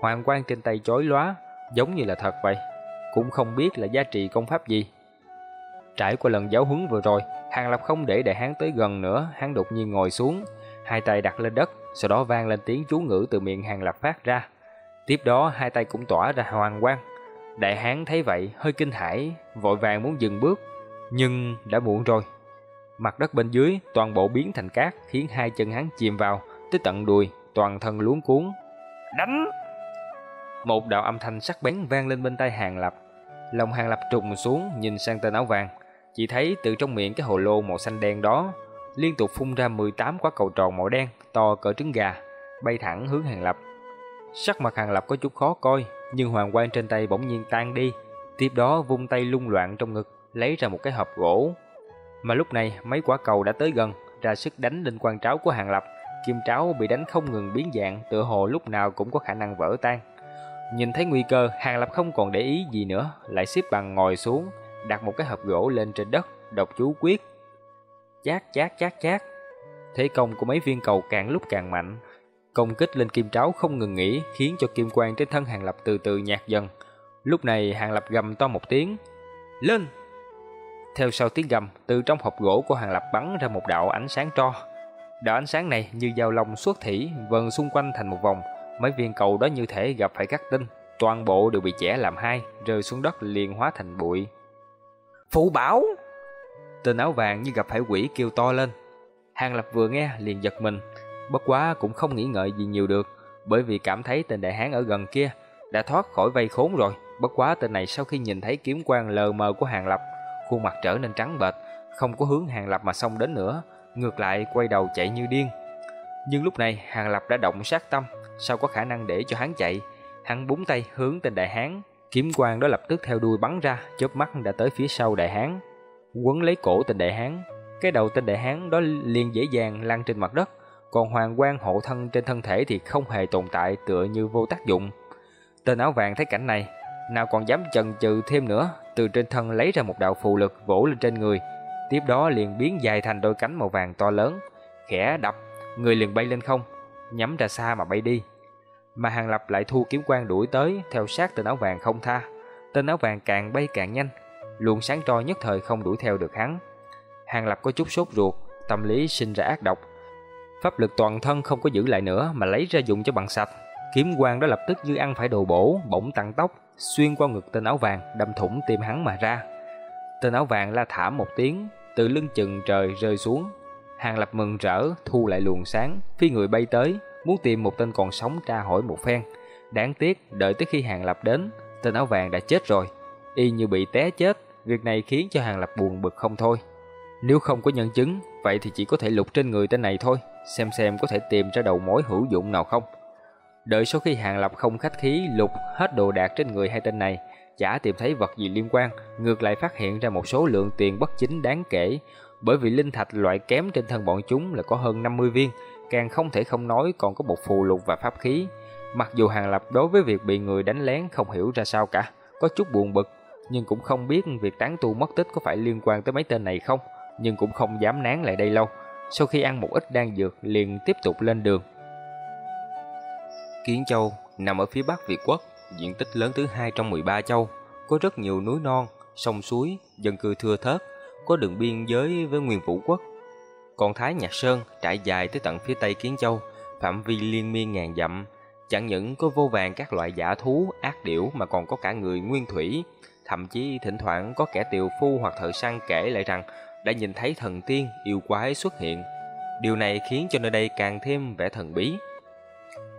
Hoàng quang trên tay chói lóa, giống như là thật vậy, cũng không biết là giá trị công pháp gì. Trải qua lần giáo huấn vừa rồi, Hàng Lập không để đại hán tới gần nữa, hắn đột nhiên ngồi xuống, hai tay đặt lên đất, sau đó vang lên tiếng chú ngữ từ miệng Hàng Lập phát ra. Tiếp đó hai tay cũng tỏa ra hoàng quang. Đại hán thấy vậy hơi kinh hãi, vội vàng muốn dừng bước, nhưng đã muộn rồi. Mặt đất bên dưới toàn bộ biến thành cát, khiến hai chân hắn chìm vào tới tận đùi, toàn thân luống cuốn. Đánh! Một đạo âm thanh sắc bén vang lên bên tai Hàng Lập. Lòng Hàng Lập trùng xuống nhìn sang tên áo vàng, chỉ thấy từ trong miệng cái hồ lô màu xanh đen đó liên tục phun ra 18 quả cầu tròn màu đen to cỡ trứng gà, bay thẳng hướng Hàng Lập. Sắc mặt Hàng Lập có chút khó coi, nhưng hoàng quang trên tay bỗng nhiên tan đi, tiếp đó vung tay lung loạn trong ngực, lấy ra một cái hộp gỗ. Mà lúc này mấy quả cầu đã tới gần, ra sức đánh lên quan tráo của Hàng Lập, kim tráo bị đánh không ngừng biến dạng, tựa hồ lúc nào cũng có khả năng vỡ tan. Nhìn thấy nguy cơ, Hàng Lập không còn để ý gì nữa, lại xếp bằng ngồi xuống, đặt một cái hộp gỗ lên trên đất, đọc chú quyết. Chát chát chát chát. Thế công của mấy viên cầu càng lúc càng mạnh, công kích lên kim tráo không ngừng nghỉ, khiến cho kim quang trên thân Hàng Lập từ từ nhạt dần. Lúc này Hàng Lập gầm to một tiếng, "Lên!" Theo sau tiếng gầm, từ trong hộp gỗ của Hàng Lập bắn ra một đạo ánh sáng tro. Đạo ánh sáng này như dao long xuất thủy, vần xung quanh thành một vòng, mấy viên cầu đó như thể gặp phải cắt tinh, toàn bộ đều bị chẻ làm hai, rơi xuống đất liền hóa thành bụi. Phụ bảo! Tên áo vàng như gặp phải quỷ kêu to lên. Hàng Lập vừa nghe liền giật mình, bất quá cũng không nghĩ ngợi gì nhiều được, bởi vì cảm thấy tên đại hán ở gần kia đã thoát khỏi vây khốn rồi. Bất quá tên này sau khi nhìn thấy kiếm quang lờ mờ của Hàng Lập, khuôn mặt trở nên trắng bệch, không có hướng Hàng Lập mà xông đến nữa, ngược lại quay đầu chạy như điên. Nhưng lúc này Hàng Lập đã động sát tâm, sao có khả năng để cho hắn chạy. Hắn búng tay hướng tên đại hán, kiếm quang đó lập tức theo đuôi bắn ra, chớp mắt đã tới phía sau đại hán, quấn lấy cổ tên đại hán. Cái đầu tên đại hán đó liền dễ dàng lăn trên mặt đất, còn hoàng quang hộ thân trên thân thể thì không hề tồn tại tựa như vô tác dụng. Tên áo vàng thấy cảnh này, nào còn dám chần chừ thêm nữa, từ trên thân lấy ra một đạo phù lực vỗ lên trên người, tiếp đó liền biến dài thành đôi cánh màu vàng to lớn, khẽ đập, người liền bay lên không, nhắm ra xa mà bay đi. Mà Hàng Lập lại thu kiếm quang đuổi tới, theo sát tên áo vàng không tha. Tên áo vàng càng bay càng nhanh, luồng sáng trôi nhất thời không đuổi theo được hắn. Hàng Lập có chút sốt ruột, tâm lý sinh ra ác độc. Pháp lực toàn thân không có giữ lại nữa mà lấy ra dùng cho bằng sạch. Kiếm quang đó lập tức như ăn phải đồ bổ, bỗng tăng tốc, xuyên qua ngực tên áo vàng, đâm thủng tim hắn mà ra. Tên áo vàng la thảm một tiếng, từ lưng chừng trời rơi xuống. Hàng Lập mừng rỡ, thu lại luồng sáng, phi người bay tới, muốn tìm một tên còn sống tra hỏi một phen. Đáng tiếc, đợi tới khi Hàng Lập đến, tên áo vàng đã chết rồi. Y như bị té chết, việc này khiến cho Hàng Lập buồn bực không thôi. Nếu không có nhân chứng, vậy thì chỉ có thể lục trên người tên này thôi, xem xem có thể tìm ra đầu mối hữu dụng nào không. Đợi sau khi Hàng Lập không khách khí lục hết đồ đạc trên người hai tên này, chả tìm thấy vật gì liên quan, ngược lại phát hiện ra một số lượng tiền bất chính đáng kể, bởi vì linh thạch loại kém trên thân bọn chúng là có hơn 50 viên, càng không thể không nói còn có một phù lục và pháp khí. Mặc dù Hàng Lập đối với việc bị người đánh lén không hiểu ra sao cả, có chút buồn bực, nhưng cũng không biết việc tán tu mất tích có phải liên quan tới mấy tên này không, nhưng cũng không dám nán lại đây lâu. Sau khi ăn một ít đan dược liền tiếp tục lên đường. Kiến Châu nằm ở phía bắc Việt Quốc, diện tích lớn thứ hai trong 13 châu, có rất nhiều núi non, sông suối, dân cư thưa thớt, có đường biên giới với Nguyên Vũ Quốc. Còn Thái Nhạc Sơn trải dài tới tận phía tây Kiến Châu, phạm vi liên miên ngàn dặm, chẳng những có vô vàng các loại giả thú, ác điểu mà còn có cả người nguyên thủy, thậm chí thỉnh thoảng có kẻ tiều phu hoặc thợ săn kể lại rằng đã nhìn thấy thần tiên, yêu quái xuất hiện. Điều này khiến cho nơi đây càng thêm vẻ thần bí.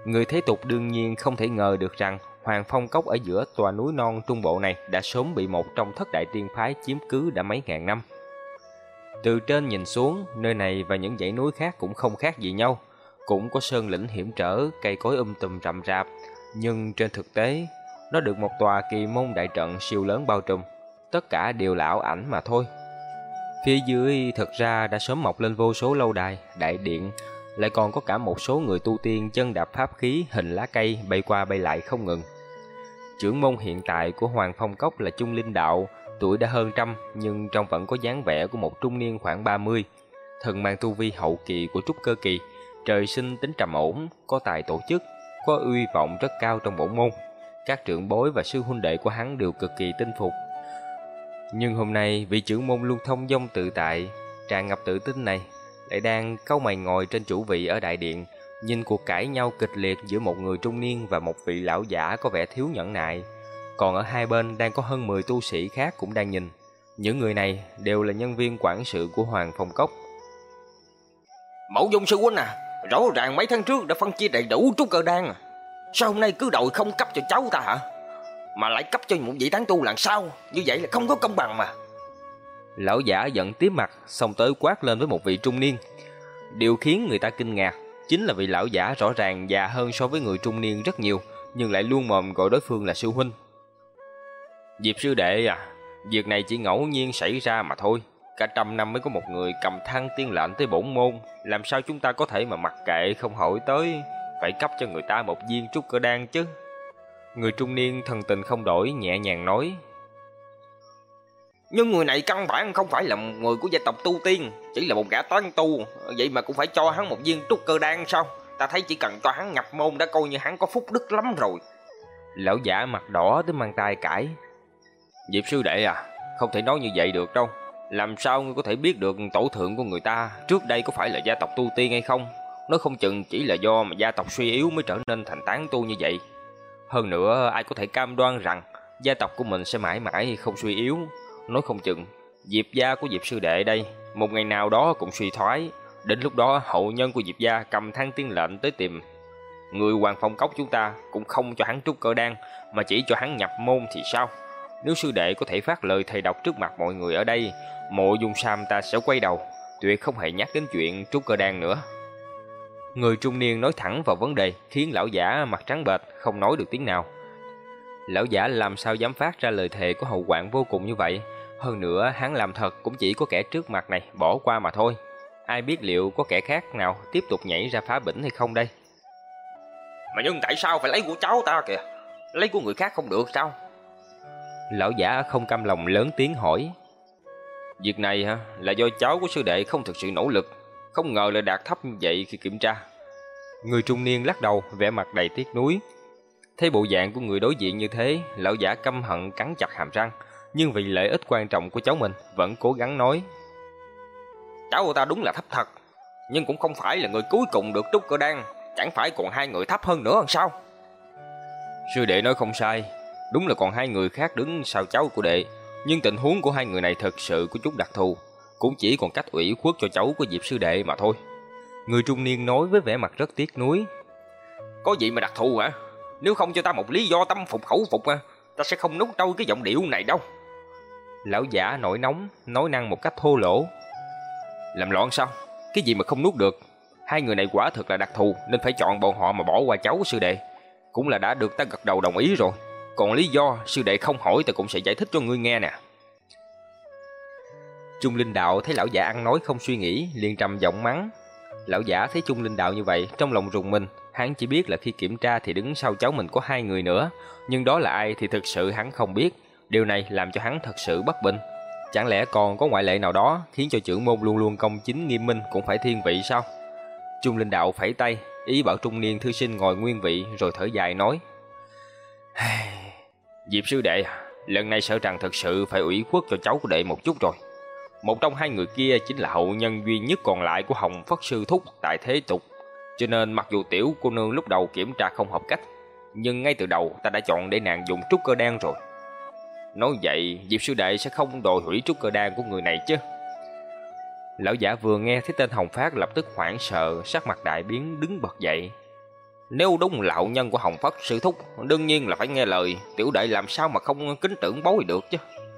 Người thế tục đương nhiên không thể ngờ được rằng Hoàng Phong Cốc ở giữa tòa núi non trung bộ này đã sớm bị một trong thất đại tiên phái chiếm cứ đã mấy ngàn năm. Từ trên nhìn xuống, nơi này và những dãy núi khác cũng không khác gì nhau. Cũng có sơn lĩnh hiểm trở, cây cối um tùm rậm rạp, nhưng trên thực tế, nó được một tòa kỳ môn đại trận siêu lớn bao trùm. Tất cả đều là ảo ảnh mà thôi. Phía dưới thực ra đã sớm mọc lên vô số lâu đài, đại điện, lại còn có cả một số người tu tiên chân đạp pháp khí hình lá cây bay qua bay lại không ngừng. Trưởng môn hiện tại của Hoàng Phong Cốc là Trung Linh Đạo, tuổi đã hơn trăm nhưng trông vẫn có dáng vẻ của một trung niên khoảng 30. Thần mang tu vi hậu kỳ của trúc cơ kỳ, trời sinh tính trầm ổn, có tài tổ chức, có uy vọng rất cao trong bổn môn. Các trưởng bối và sư huynh đệ của hắn đều cực kỳ tinh phục. Nhưng hôm nay vị trưởng môn luôn thông dong tự tại, tràn ngập tự tin này lại đang cau mày ngồi trên chủ vị ở đại điện, nhìn cuộc cãi nhau kịch liệt giữa một người trung niên và một vị lão giả có vẻ thiếu nhẫn nại. Còn ở hai bên đang có hơn 10 tu sĩ khác cũng đang nhìn. Những người này đều là nhân viên quản sự của Hoàng Phong Cốc. Mẫu dung sư huynh à, rõ ràng mấy tháng trước đã phân chia đầy đủ trúc cơ đan. Sao hôm nay cứ đòi không cấp cho cháu ta hả? Mà lại cấp cho một vị tán tu làm sao? Như vậy là không có công bằng mà. Lão giả giận tím mặt, xông tới quát lên với một vị trung niên. Điều khiến người ta kinh ngạc chính là vị lão giả rõ ràng già hơn so với người trung niên rất nhiều, nhưng lại luôn mồm gọi đối phương là sư huynh. Diệp sư đệ à, việc này chỉ ngẫu nhiên xảy ra mà thôi. Cả trăm năm mới có một người cầm thăng tiên lệnh tới bổn môn, làm sao chúng ta có thể mà mặc kệ không hỏi tới, phải cấp cho người ta một viên trúc cơ đan chứ. Người trung niên thần tình không đổi, nhẹ nhàng nói, nhưng người này căn bản không phải là người của gia tộc tu tiên Chỉ là một gã toán tu. Vậy mà cũng phải cho hắn một viên trúc cơ đan sao? Ta thấy chỉ cần cho hắn nhập môn đã coi như hắn có phúc đức lắm rồi. Lão giả mặt đỏ tới mang tay cãi Diệp sư đệ à Không thể nói như vậy được đâu Làm sao ngươi có thể biết được tổ thượng của người ta Trước đây có phải là gia tộc tu tiên hay không Nó không chừng chỉ là do mà gia tộc suy yếu mới trở nên thành tán tu như vậy Hơn nữa ai có thể cam đoan rằng Gia tộc của mình sẽ mãi mãi không suy yếu Nói không chừng, Diệp gia của Diệp sư đệ đây, một ngày nào đó cũng suy thoái. Đến lúc đó hậu nhân của Diệp gia cầm thang tiên lệnh tới tìm. Người hoàng phong cốc chúng ta cũng không cho hắn trúc cơ đan, mà chỉ cho hắn nhập môn thì sao? Nếu sư đệ có thể phát lời thầy đọc trước mặt mọi người ở đây, mộ dung sam ta sẽ quay đầu, tuyệt không hề nhắc đến chuyện trúc cơ đan nữa. Người trung niên nói thẳng vào vấn đề, khiến lão giả mặt trắng bệch, không nói được tiếng nào. Lão giả làm sao dám phát ra lời thề có hậu quả vô cùng như vậy? Hơn nữa hắn làm thật cũng chỉ có kẻ trước mặt này bỏ qua mà thôi. Ai biết liệu có kẻ khác nào tiếp tục nhảy ra phá bỉnh hay không đây? Mà nhưng tại sao phải lấy của cháu ta kìa? Lấy của người khác không được sao? Lão giả không cam lòng lớn tiếng hỏi. Việc này ha là do cháu của sư đệ không thực sự nỗ lực. Không ngờ là đạt thấp như vậy khi kiểm tra. Người trung niên lắc đầu, vẻ mặt đầy tiếc nuối. Thấy bộ dạng của người đối diện như thế, lão giả căm hận cắn chặt hàm răng nhưng vì lợi ích quan trọng của cháu mình vẫn cố gắng nói. Cháu của ta đúng là thấp thật, nhưng cũng không phải là người cuối cùng được trúc cơ đan, chẳng phải còn hai người thấp hơn nữa làm sao? Sư đệ nói không sai, đúng là còn hai người khác đứng sau cháu của đệ, nhưng tình huống của hai người này thật sự có chút đặc thù, cũng chỉ còn cách ủy khuất cho cháu của Diệp sư đệ mà thôi. Người trung niên nói với vẻ mặt rất tiếc nuối. Có gì mà đặc thù hả? Nếu không cho ta một lý do tâm phục khẩu phục à, ta sẽ không nút trâu cái giọng điệu này đâu. Lão giả nổi nóng, nói năng một cách thô lỗ. Làm loạn sao? Cái gì mà không nuốt được? Hai người này quả thực là đặc thù nên phải chọn bọn họ mà bỏ qua cháu của sư đệ. Cũng là đã được ta gật đầu đồng ý rồi. Còn lý do sư đệ không hỏi ta cũng sẽ giải thích cho ngươi nghe nè. Trung Linh Đạo thấy lão giả ăn nói không suy nghĩ, liền trầm giọng mắng. Lão giả thấy Trung Linh Đạo như vậy, trong lòng rùng mình, hắn chỉ biết là khi kiểm tra thì đứng sau cháu mình có hai người nữa, nhưng đó là ai thì thực sự hắn không biết. Điều này làm cho hắn thật sự bất bình. Chẳng lẽ còn có ngoại lệ nào đó khiến cho trưởng môn luôn luôn công chính nghiêm minh cũng phải thiên vị sao? Trung Linh Đạo phẩy tay, ý bảo trung niên thư sinh ngồi nguyên vị rồi thở dài nói. [SIGHS] Diệp sư đệ, lần này sợ rằng thật sự phải ủy khuất cho cháu của đệ một chút rồi. Một trong hai người kia chính là hậu nhân duy nhất còn lại của Hồng Phất Sư Thúc tại thế tục. Cho nên mặc dù tiểu cô nương lúc đầu kiểm tra không hợp cách, nhưng ngay từ đầu ta đã chọn để nàng dùng trúc cơ đan rồi. Nói vậy, Diệp sư đệ sẽ không đòi hủy trúc cơ đan của người này chứ. Lão giả vừa nghe thấy tên Hồng Phát lập tức hoảng sợ, sắc mặt đại biến đứng bật dậy. Nếu đúng lão nhân của Hồng phất sư thúc, đương nhiên là phải nghe lời, tiểu đệ làm sao mà không kính tưởng bối được chứ.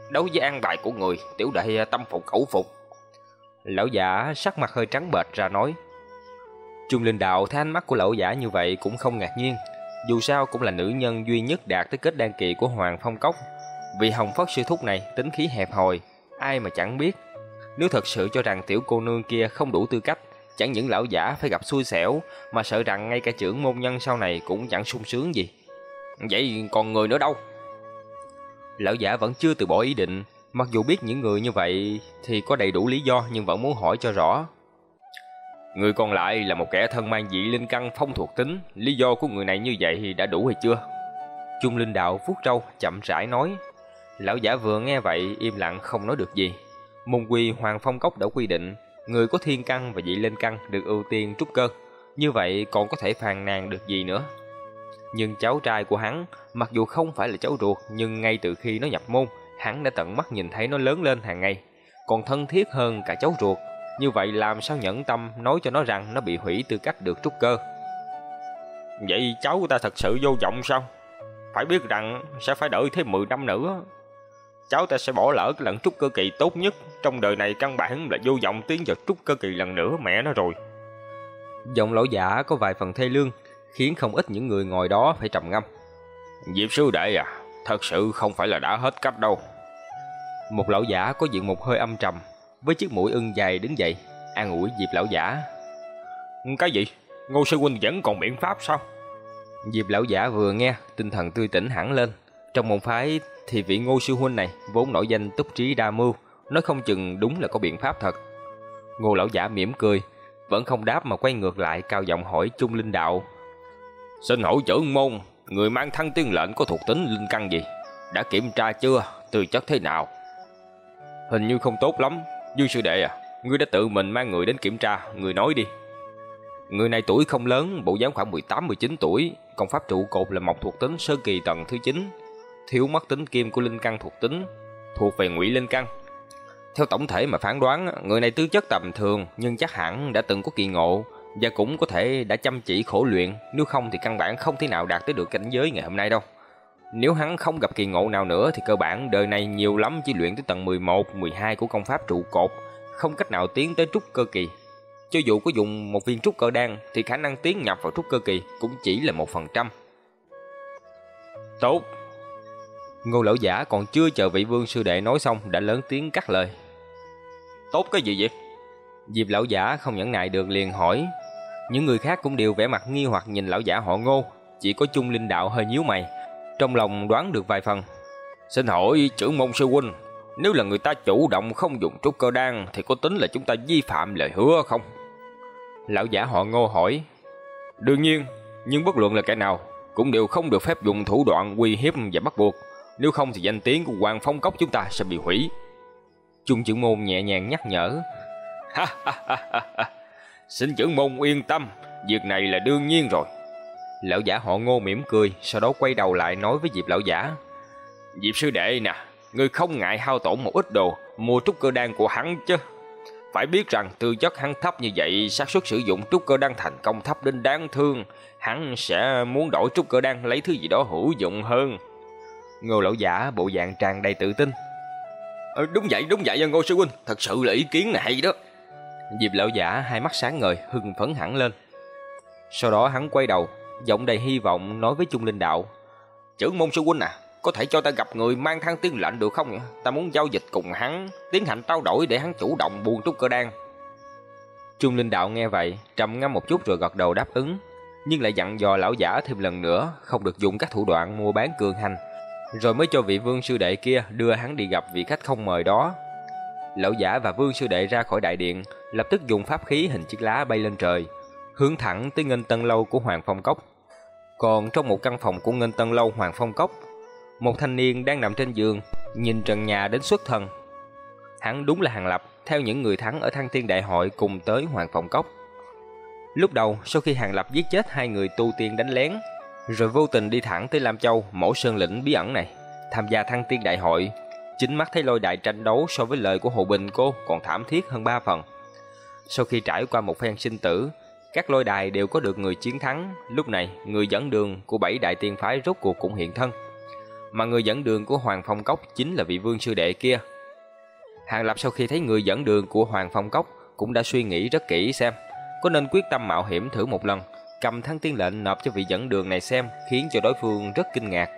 Đối với an bài của người, tiểu đệ à, tâm phục khẩu phục. Lão giả sắc mặt hơi trắng bệch ra nói. Trung Linh Đạo thấy ánh mắt của lão giả như vậy cũng không ngạc nhiên. Dù sao cũng là nữ nhân duy nhất đạt tới kết đan kỳ của Hoàng Phong Cốc. Vì Hồng Phất sư thúc này tính khí hẹp hòi, ai mà chẳng biết. Nếu thật sự cho rằng tiểu cô nương kia không đủ tư cách, chẳng những lão giả phải gặp xui xẻo, mà sợ rằng ngay cả trưởng môn nhân sau này cũng chẳng sung sướng gì. Vậy còn người nữa đâu? Lão giả vẫn chưa từ bỏ ý định, mặc dù biết những người như vậy thì có đầy đủ lý do nhưng vẫn muốn hỏi cho rõ. Người còn lại là một kẻ thân mang dị linh căn phong thuộc tính, lý do của người này như vậy đã đủ hay chưa? Trung Linh Đạo vuốt râu chậm rãi nói. Lão giả vừa nghe vậy im lặng không nói được gì. Môn quy Hoàng Phong Cốc đã quy định, người có thiên căn và dị linh căn được ưu tiên trúc cơ. Như vậy còn có thể phàn nàn được gì nữa? Nhưng cháu trai của hắn, mặc dù không phải là cháu ruột, nhưng ngay từ khi nó nhập môn, hắn đã tận mắt nhìn thấy nó lớn lên hàng ngày, còn thân thiết hơn cả cháu ruột. Như vậy làm sao nhẫn tâm nói cho nó rằng nó bị hủy tư cách được trúc cơ? Vậy cháu của ta thật sự vô vọng sao? Phải biết rằng sẽ phải đợi thêm 10 năm nữa. Cháu ta sẽ bỏ lỡ cái lần trúc cơ kỳ tốt nhất trong đời này căn bản là vô vọng tiến vào trúc cơ kỳ lần nữa mẹ nó rồi. Giọng lão giả có vài phần thê lương, khiến không ít những người ngồi đó phải trầm ngâm. Diệp sư đệ à, thật sự không phải là đã hết cách đâu. Một lão giả có diện một hơi âm trầm, với chiếc mũi ưng dài đứng dậy, an ủi Diệp lão giả. Cái gì? Ngô sư huynh vẫn còn biện pháp sao? Diệp lão giả vừa nghe, tinh thần tươi tỉnh hẳn lên. Trong môn phái thì vị Ngô sư huynh này vốn nổi danh túc trí đa mưu, nói không chừng đúng là có biện pháp thật. Ngô lão giả mỉm cười, vẫn không đáp mà quay ngược lại cao giọng hỏi Trung Linh Đạo. Xin hỏi trưởng môn, người mang thăng tiên lệnh có thuộc tính linh căn gì? Đã kiểm tra chưa? Tư chất thế nào? Hình như không tốt lắm. Dương sư đệ à, ngươi đã tự mình mang người đến kiểm tra, người nói đi. Người này tuổi không lớn, bộ dáng khoảng 18-19 tuổi, công pháp trụ cột là mộc thuộc tính sơ kỳ tầng thứ 9, thiếu mất tính kim của linh căn thuộc tính, thuộc về ngụy linh căn. Theo tổng thể mà phán đoán, người này tư chất tầm thường nhưng chắc hẳn đã từng có kỳ ngộ và cũng có thể đã chăm chỉ khổ luyện, nếu không thì căn bản không thể nào đạt tới được cảnh giới ngày hôm nay đâu. Nếu hắn không gặp kỳ ngộ nào nữa thì cơ bản đời này nhiều lắm chỉ luyện tới tầng 11, 12 của công pháp trụ cột, không cách nào tiến tới trúc cơ kỳ. Cho dù có dùng một viên trúc cơ đan thì khả năng tiến nhập vào trúc cơ kỳ cũng chỉ là một phần trăm. Tốt. Ngô lão giả còn chưa chờ vị vương sư đệ nói xong đã lớn tiếng cắt lời. Tốt cái gì vậy? Diệp lão giả không nhẫn nại được liền hỏi. Những người khác cũng đều vẻ mặt nghi hoặc nhìn lão giả họ ngô, chỉ có chung linh đạo hơi nhíu mày. Trong lòng đoán được vài phần. Xin hỏi trưởng môn sư huynh, nếu là người ta chủ động không dùng trúc cơ đan thì có tính là chúng ta vi phạm lời hứa không? Lão giả họ ngô hỏi. Đương nhiên, nhưng bất luận là kẻ nào cũng đều không được phép dùng thủ đoạn uy hiếp và bắt buộc. Nếu không thì danh tiếng của Hoàng Phong Cốc chúng ta sẽ bị hủy. Trung trưởng môn nhẹ nhàng nhắc nhở. Ha ha ha ha Xin trưởng môn yên tâm, việc này là đương nhiên rồi. Lão giả họ ngô mỉm cười, sau đó quay đầu lại nói với Diệp lão giả. Diệp sư đệ nè, ngươi không ngại hao tổn một ít đồ, mua trúc cơ đan của hắn chứ. Phải biết rằng tư chất hắn thấp như vậy, xác suất sử dụng trúc cơ đan thành công thấp đến đáng thương. Hắn sẽ muốn đổi trúc cơ đan lấy thứ gì đó hữu dụng hơn. Ngô lão giả bộ dạng tràn đầy tự tin. Ờ, đúng vậy, đúng vậy Ngô sư huynh, thật sự là ý kiến này hay đó. Diệp lão giả hai mắt sáng ngời, hưng phấn hẳn lên. Sau đó hắn quay đầu, giọng đầy hy vọng nói với Trung Linh Đạo. Trưởng môn sư huynh à, có thể cho ta gặp người mang thăng tiên lệnh được không? Ta muốn giao dịch cùng hắn, tiến hành trao đổi để hắn chủ động buông trúc cơ đan. Trung Linh Đạo nghe vậy, trầm ngâm một chút rồi gật đầu đáp ứng, nhưng lại dặn dò lão giả thêm lần nữa không được dùng các thủ đoạn mua bán cường hành, rồi mới cho vị vương sư đệ kia đưa hắn đi gặp vị khách không mời đó. Lão giả và Vương sư đệ ra khỏi đại điện, lập tức dùng pháp khí hình chiếc lá bay lên trời, hướng thẳng tới Ngân Tân lâu của Hoàng Phong Cốc. Còn trong một căn phòng của Ngân Tân lâu Hoàng Phong Cốc, một thanh niên đang nằm trên giường, nhìn trần nhà đến xuất thần. Hắn đúng là Hàng Lập, theo những người thắng ở Thăng Tiên Đại hội cùng tới Hoàng Phong Cốc. Lúc đầu, sau khi Hàng Lập giết chết hai người tu tiên đánh lén, rồi vô tình đi thẳng tới Lam Châu, mẫu sơn lĩnh bí ẩn này, tham gia Thăng Tiên Đại hội, chính mắt thấy lôi đại tranh đấu so với lời của Hồ Bình cô còn thảm thiết hơn ba phần. Sau khi trải qua một phen sinh tử, các lôi đài đều có được người chiến thắng, lúc này người dẫn đường của bảy đại tiên phái rốt cuộc cũng hiện thân. Mà người dẫn đường của Hoàng Phong Cốc chính là vị vương sư đệ kia. Hàng Lập sau khi thấy người dẫn đường của Hoàng Phong Cốc cũng đã suy nghĩ rất kỹ xem có nên quyết tâm mạo hiểm thử một lần, cầm thăng tiên lệnh nộp cho vị dẫn đường này xem khiến cho đối phương rất kinh ngạc.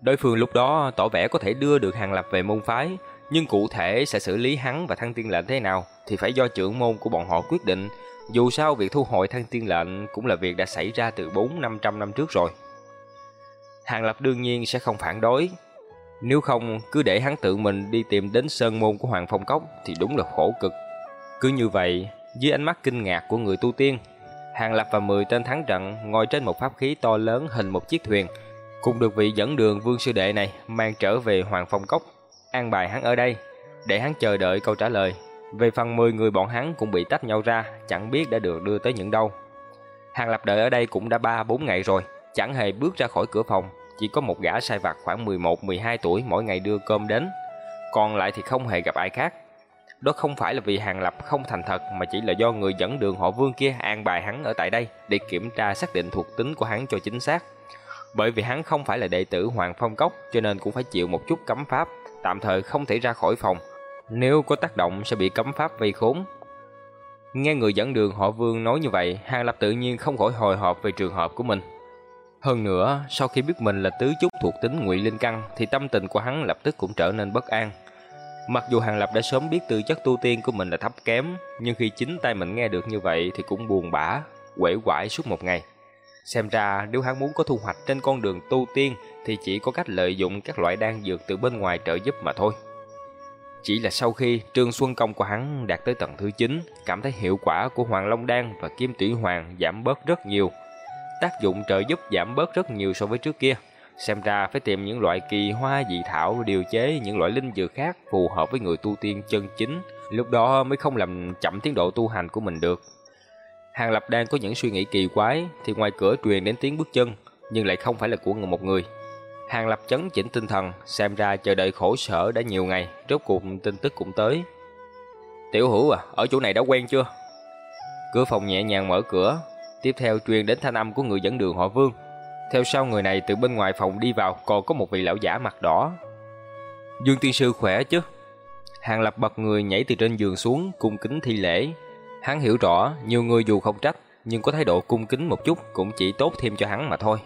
Đối phương lúc đó tỏ vẻ có thể đưa được Hàng Lập về môn phái, nhưng cụ thể sẽ xử lý hắn và thăng tiên lệnh thế nào thì phải do trưởng môn của bọn họ quyết định. Dù sao việc thu hồi thăng tiên lệnh cũng là việc đã xảy ra từ 4-500 năm trước rồi. Hàng Lập đương nhiên sẽ không phản đối. Nếu không, cứ để hắn tự mình đi tìm đến sơn môn của Hoàng Phong Cốc thì đúng là khổ cực. Cứ như vậy, dưới ánh mắt kinh ngạc của người tu tiên, Hàng Lập và 10 tên thắng trận ngồi trên một pháp khí to lớn hình một chiếc thuyền, cùng được vị dẫn đường vương sư đệ này mang trở về Hoàng Phong Cốc, an bài hắn ở đây, để hắn chờ đợi câu trả lời. Về phần 10 người bọn hắn cũng bị tách nhau ra, chẳng biết đã được đưa tới những đâu. Hàng Lập đợi ở đây cũng đã 3-4 ngày rồi, chẳng hề bước ra khỏi cửa phòng, chỉ có một gã sai vặt khoảng 11-12 tuổi mỗi ngày đưa cơm đến, còn lại thì không hề gặp ai khác. Đó không phải là vì Hàng Lập không thành thật mà chỉ là do người dẫn đường họ Vương kia an bài hắn ở tại đây để kiểm tra xác định thuộc tính của hắn cho chính xác. Bởi vì hắn không phải là đệ tử Hoàng Phong Cốc cho nên cũng phải chịu một chút cấm pháp, tạm thời không thể ra khỏi phòng. Nếu có tác động sẽ bị cấm pháp vây khốn. Nghe người dẫn đường họ Vương nói như vậy, Hàng Lập tự nhiên không khỏi hồi hộp về trường hợp của mình. Hơn nữa, sau khi biết mình là tứ chút thuộc tính ngụy linh căn thì tâm tình của hắn lập tức cũng trở nên bất an. Mặc dù Hàng Lập đã sớm biết tư chất tu tiên của mình là thấp kém, nhưng khi chính tay mình nghe được như vậy thì cũng buồn bã, quể quải suốt một ngày. Xem ra nếu hắn muốn có thu hoạch trên con đường tu tiên thì chỉ có cách lợi dụng các loại đan dược từ bên ngoài trợ giúp mà thôi. Chỉ là sau khi Trương Xuân Công của hắn đạt tới tầng thứ 9, cảm thấy hiệu quả của Hoàng Long Đan và Kim Tủy Hoàng giảm bớt rất nhiều. Tác dụng trợ giúp giảm bớt rất nhiều so với trước kia. Xem ra phải tìm những loại kỳ hoa dị thảo điều chế những loại linh dược khác phù hợp với người tu tiên chân chính, lúc đó mới không làm chậm tiến độ tu hành của mình được. Hàng Lập đang có những suy nghĩ kỳ quái thì ngoài cửa truyền đến tiếng bước chân, nhưng lại không phải là của một người. Hàng Lập chấn chỉnh tinh thần, xem ra chờ đợi khổ sở đã nhiều ngày, rốt cuộc tin tức cũng tới. Tiểu hữu à, ở chỗ này đã quen chưa? Cửa phòng nhẹ nhàng mở cửa, tiếp theo truyền đến thanh âm của người dẫn đường họ Vương. Theo sau người này từ bên ngoài phòng đi vào còn có một vị lão giả mặt đỏ. Dương tiên sư khỏe chứ? Hàng Lập bật người nhảy từ trên giường xuống, cung kính thi lễ. Hắn hiểu rõ, nhiều người dù không trách, nhưng có thái độ cung kính một chút cũng chỉ tốt thêm cho hắn mà thôi.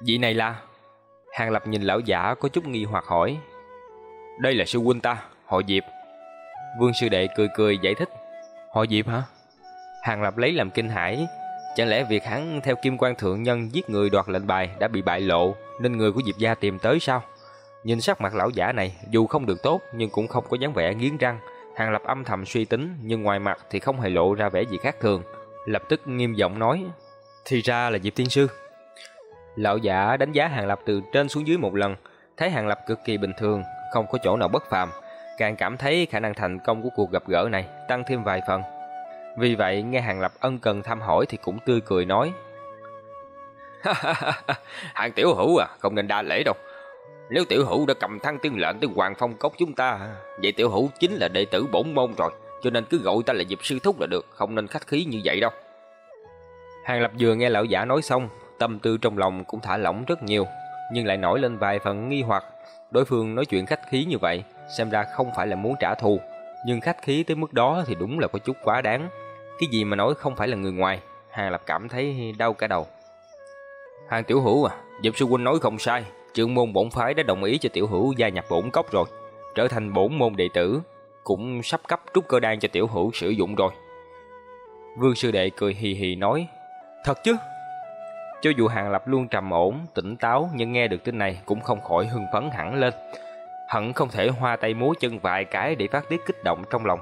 Vị này là... Hàng Lập nhìn lão giả có chút nghi hoặc hỏi. Đây là sư huynh ta, họ Diệp. Vương sư đệ cười cười giải thích. Họ Diệp hả? Hàng Lập lấy làm kinh hãi, Chẳng lẽ việc hắn theo kim quan thượng nhân giết người đoạt lệnh bài đã bị bại lộ nên người của Diệp gia tìm tới sao? Nhìn sắc mặt lão giả này, dù không được tốt nhưng cũng không có dáng vẻ nghiến răng. Hàng Lập âm thầm suy tính nhưng ngoài mặt thì không hề lộ ra vẻ gì khác thường. Lập tức nghiêm giọng nói, thì ra là Diệp Tiên Sư. Lão giả đánh giá Hàng Lập từ trên xuống dưới một lần, thấy Hàng Lập cực kỳ bình thường, không có chỗ nào bất phàm, càng cảm thấy khả năng thành công của cuộc gặp gỡ này tăng thêm vài phần. Vì vậy nghe Hàng Lập ân cần thăm hỏi thì cũng tươi cười nói. [LAUGHS] Hàng tiểu hữu à, không nên đa lễ đâu. Nếu tiểu hữu đã cầm thăng tiên lệnh tới Hoàng Phong Cốc chúng ta, vậy tiểu hữu chính là đệ tử bổn môn rồi, cho nên cứ gọi ta là Diệp Sư Thúc là được, không nên khách khí như vậy đâu. Hàng Lập vừa nghe lão giả nói xong, tâm tư trong lòng cũng thả lỏng rất nhiều, nhưng lại nổi lên vài phần nghi hoặc. Đối phương nói chuyện khách khí như vậy, xem ra không phải là muốn trả thù, nhưng khách khí tới mức đó thì đúng là có chút quá đáng. Cái gì mà nói không phải là người ngoài, Hàng Lập cảm thấy đau cả đầu. Hàng tiểu hữu à, Diệp sư huynh nói không sai, trưởng môn bổn phái đã đồng ý cho tiểu hữu gia nhập bổn cốc rồi, trở thành bổn môn đệ tử, cũng sắp cấp trúc cơ đan cho tiểu hữu sử dụng rồi. Vương sư đệ cười hì hì nói, thật chứ? Cho dù Hàng Lập luôn trầm ổn, tỉnh táo nhưng nghe được tin này cũng không khỏi hưng phấn hẳn lên. hận không thể hoa tay múa chân vài cái để phát tiết kích động trong lòng.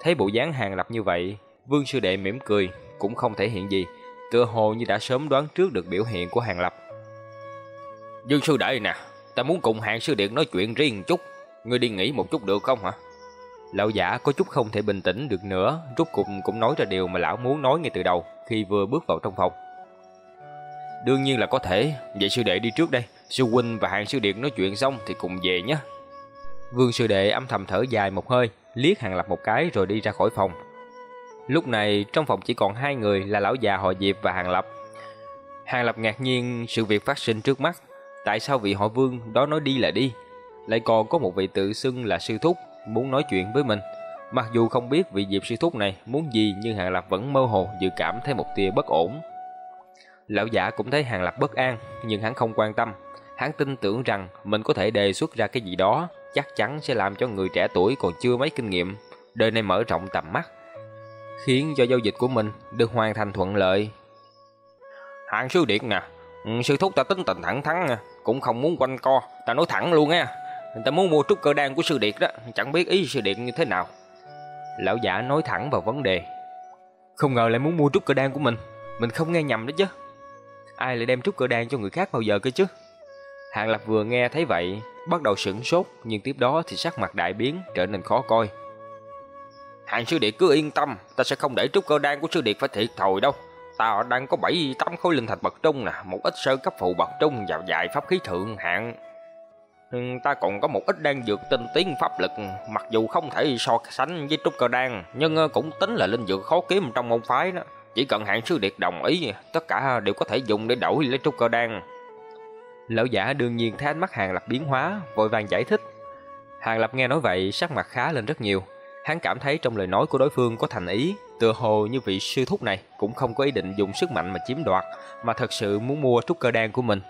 Thấy bộ dáng hàng lập như vậy, Vương sư đệ mỉm cười, cũng không thể hiện gì, tựa hồ như đã sớm đoán trước được biểu hiện của hàng lập. Dương sư đệ nè, ta muốn cùng hàng sư điện nói chuyện riêng chút, ngươi đi nghỉ một chút được không hả? Lão giả có chút không thể bình tĩnh được nữa, rút cục cũng nói ra điều mà lão muốn nói ngay từ đầu khi vừa bước vào trong phòng. Đương nhiên là có thể, vậy sư đệ đi trước đây, sư huynh và hàng sư điện nói chuyện xong thì cùng về nhé. Vương sư đệ âm thầm thở dài một hơi, liếc hàng lập một cái rồi đi ra khỏi phòng. Lúc này trong phòng chỉ còn hai người là lão già họ Diệp và hàng lập. Hàng lập ngạc nhiên sự việc phát sinh trước mắt, tại sao vị họ Vương đó nói đi là đi, lại còn có một vị tự xưng là sư thúc muốn nói chuyện với mình. Mặc dù không biết vị Diệp sư thúc này muốn gì nhưng Hàng Lập vẫn mơ hồ dự cảm thấy một tia bất ổn. Lão giả cũng thấy Hàng Lập bất an nhưng hắn không quan tâm. Hắn tin tưởng rằng mình có thể đề xuất ra cái gì đó chắc chắn sẽ làm cho người trẻ tuổi còn chưa mấy kinh nghiệm đời này mở rộng tầm mắt khiến cho giao dịch của mình được hoàn thành thuận lợi. Hạng sư điện nè, ừ, sư thúc ta tính tình thẳng thắn cũng không muốn quanh co, ta nói thẳng luôn á. Ta muốn mua trúc cơ đan của sư điệt đó, chẳng biết ý sư điệt như thế nào. Lão giả nói thẳng vào vấn đề. Không ngờ lại muốn mua trúc cơ đan của mình, mình không nghe nhầm đó chứ. Ai lại đem trúc cơ đan cho người khác bao giờ cơ chứ? Hạng Lập vừa nghe thấy vậy, bắt đầu sửng sốt, nhưng tiếp đó thì sắc mặt đại biến, trở nên khó coi. Hàng sư điệt cứ yên tâm, ta sẽ không để trúc cơ đan của sư điệt phải thiệt thòi đâu. Ta đang có 7 8 khối linh thạch bậc trung nè, một ít sơ cấp phụ bậc trung và vài pháp khí thượng hạng. Ta còn có một ít đan dược tinh tiến pháp lực, mặc dù không thể so sánh với trúc cơ đan, nhưng ờ, cũng tính là linh dược khó kiếm trong môn phái đó. Chỉ cần hạng sư điệt đồng ý, tất cả đều có thể dùng để đổi lấy trúc cơ đan. Lão giả đương nhiên thấy ánh mắt Hàng Lập biến hóa, vội vàng giải thích. Hàng Lập nghe nói vậy, sắc mặt khá lên rất nhiều. Hắn cảm thấy trong lời nói của đối phương có thành ý, tựa hồ như vị sư thúc này cũng không có ý định dùng sức mạnh mà chiếm đoạt, mà thật sự muốn mua trúc cơ đan của mình.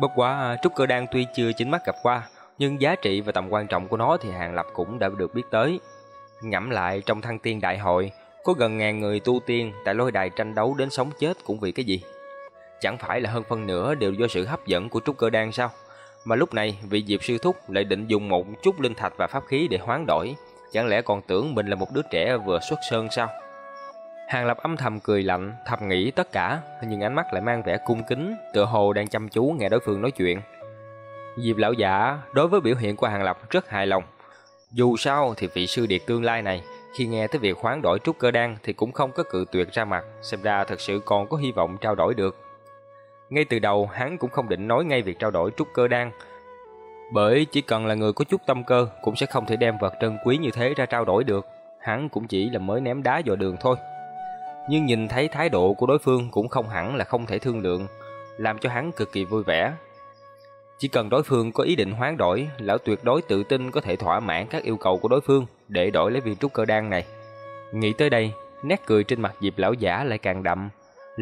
Bất quá, trúc cơ đan tuy chưa chính mắt gặp qua, nhưng giá trị và tầm quan trọng của nó thì Hàng Lập cũng đã được biết tới. Ngẫm lại trong thăng tiên đại hội, có gần ngàn người tu tiên tại lôi đài tranh đấu đến sống chết cũng vì cái gì? Chẳng phải là hơn phân nửa đều do sự hấp dẫn của trúc cơ đan sao? Mà lúc này vị Diệp sư thúc lại định dùng một chút linh thạch và pháp khí để hoán đổi, chẳng lẽ còn tưởng mình là một đứa trẻ vừa xuất sơn sao? Hàng Lập âm thầm cười lạnh, thầm nghĩ tất cả, nhưng ánh mắt lại mang vẻ cung kính, tựa hồ đang chăm chú nghe đối phương nói chuyện. Diệp lão giả đối với biểu hiện của Hàng Lập rất hài lòng. Dù sao thì vị sư điệt tương lai này, khi nghe tới việc hoán đổi trúc cơ đan thì cũng không có cự tuyệt ra mặt, xem ra thật sự còn có hy vọng trao đổi được. Ngay từ đầu hắn cũng không định nói ngay việc trao đổi trúc cơ đan, bởi chỉ cần là người có chút tâm cơ cũng sẽ không thể đem vật trân quý như thế ra trao đổi được, hắn cũng chỉ là mới ném đá vào đường thôi. Nhưng nhìn thấy thái độ của đối phương cũng không hẳn là không thể thương lượng, làm cho hắn cực kỳ vui vẻ. Chỉ cần đối phương có ý định hoán đổi, lão tuyệt đối tự tin có thể thỏa mãn các yêu cầu của đối phương để đổi lấy viên trúc cơ đan này. Nghĩ tới đây, nét cười trên mặt Diệp lão giả lại càng đậm,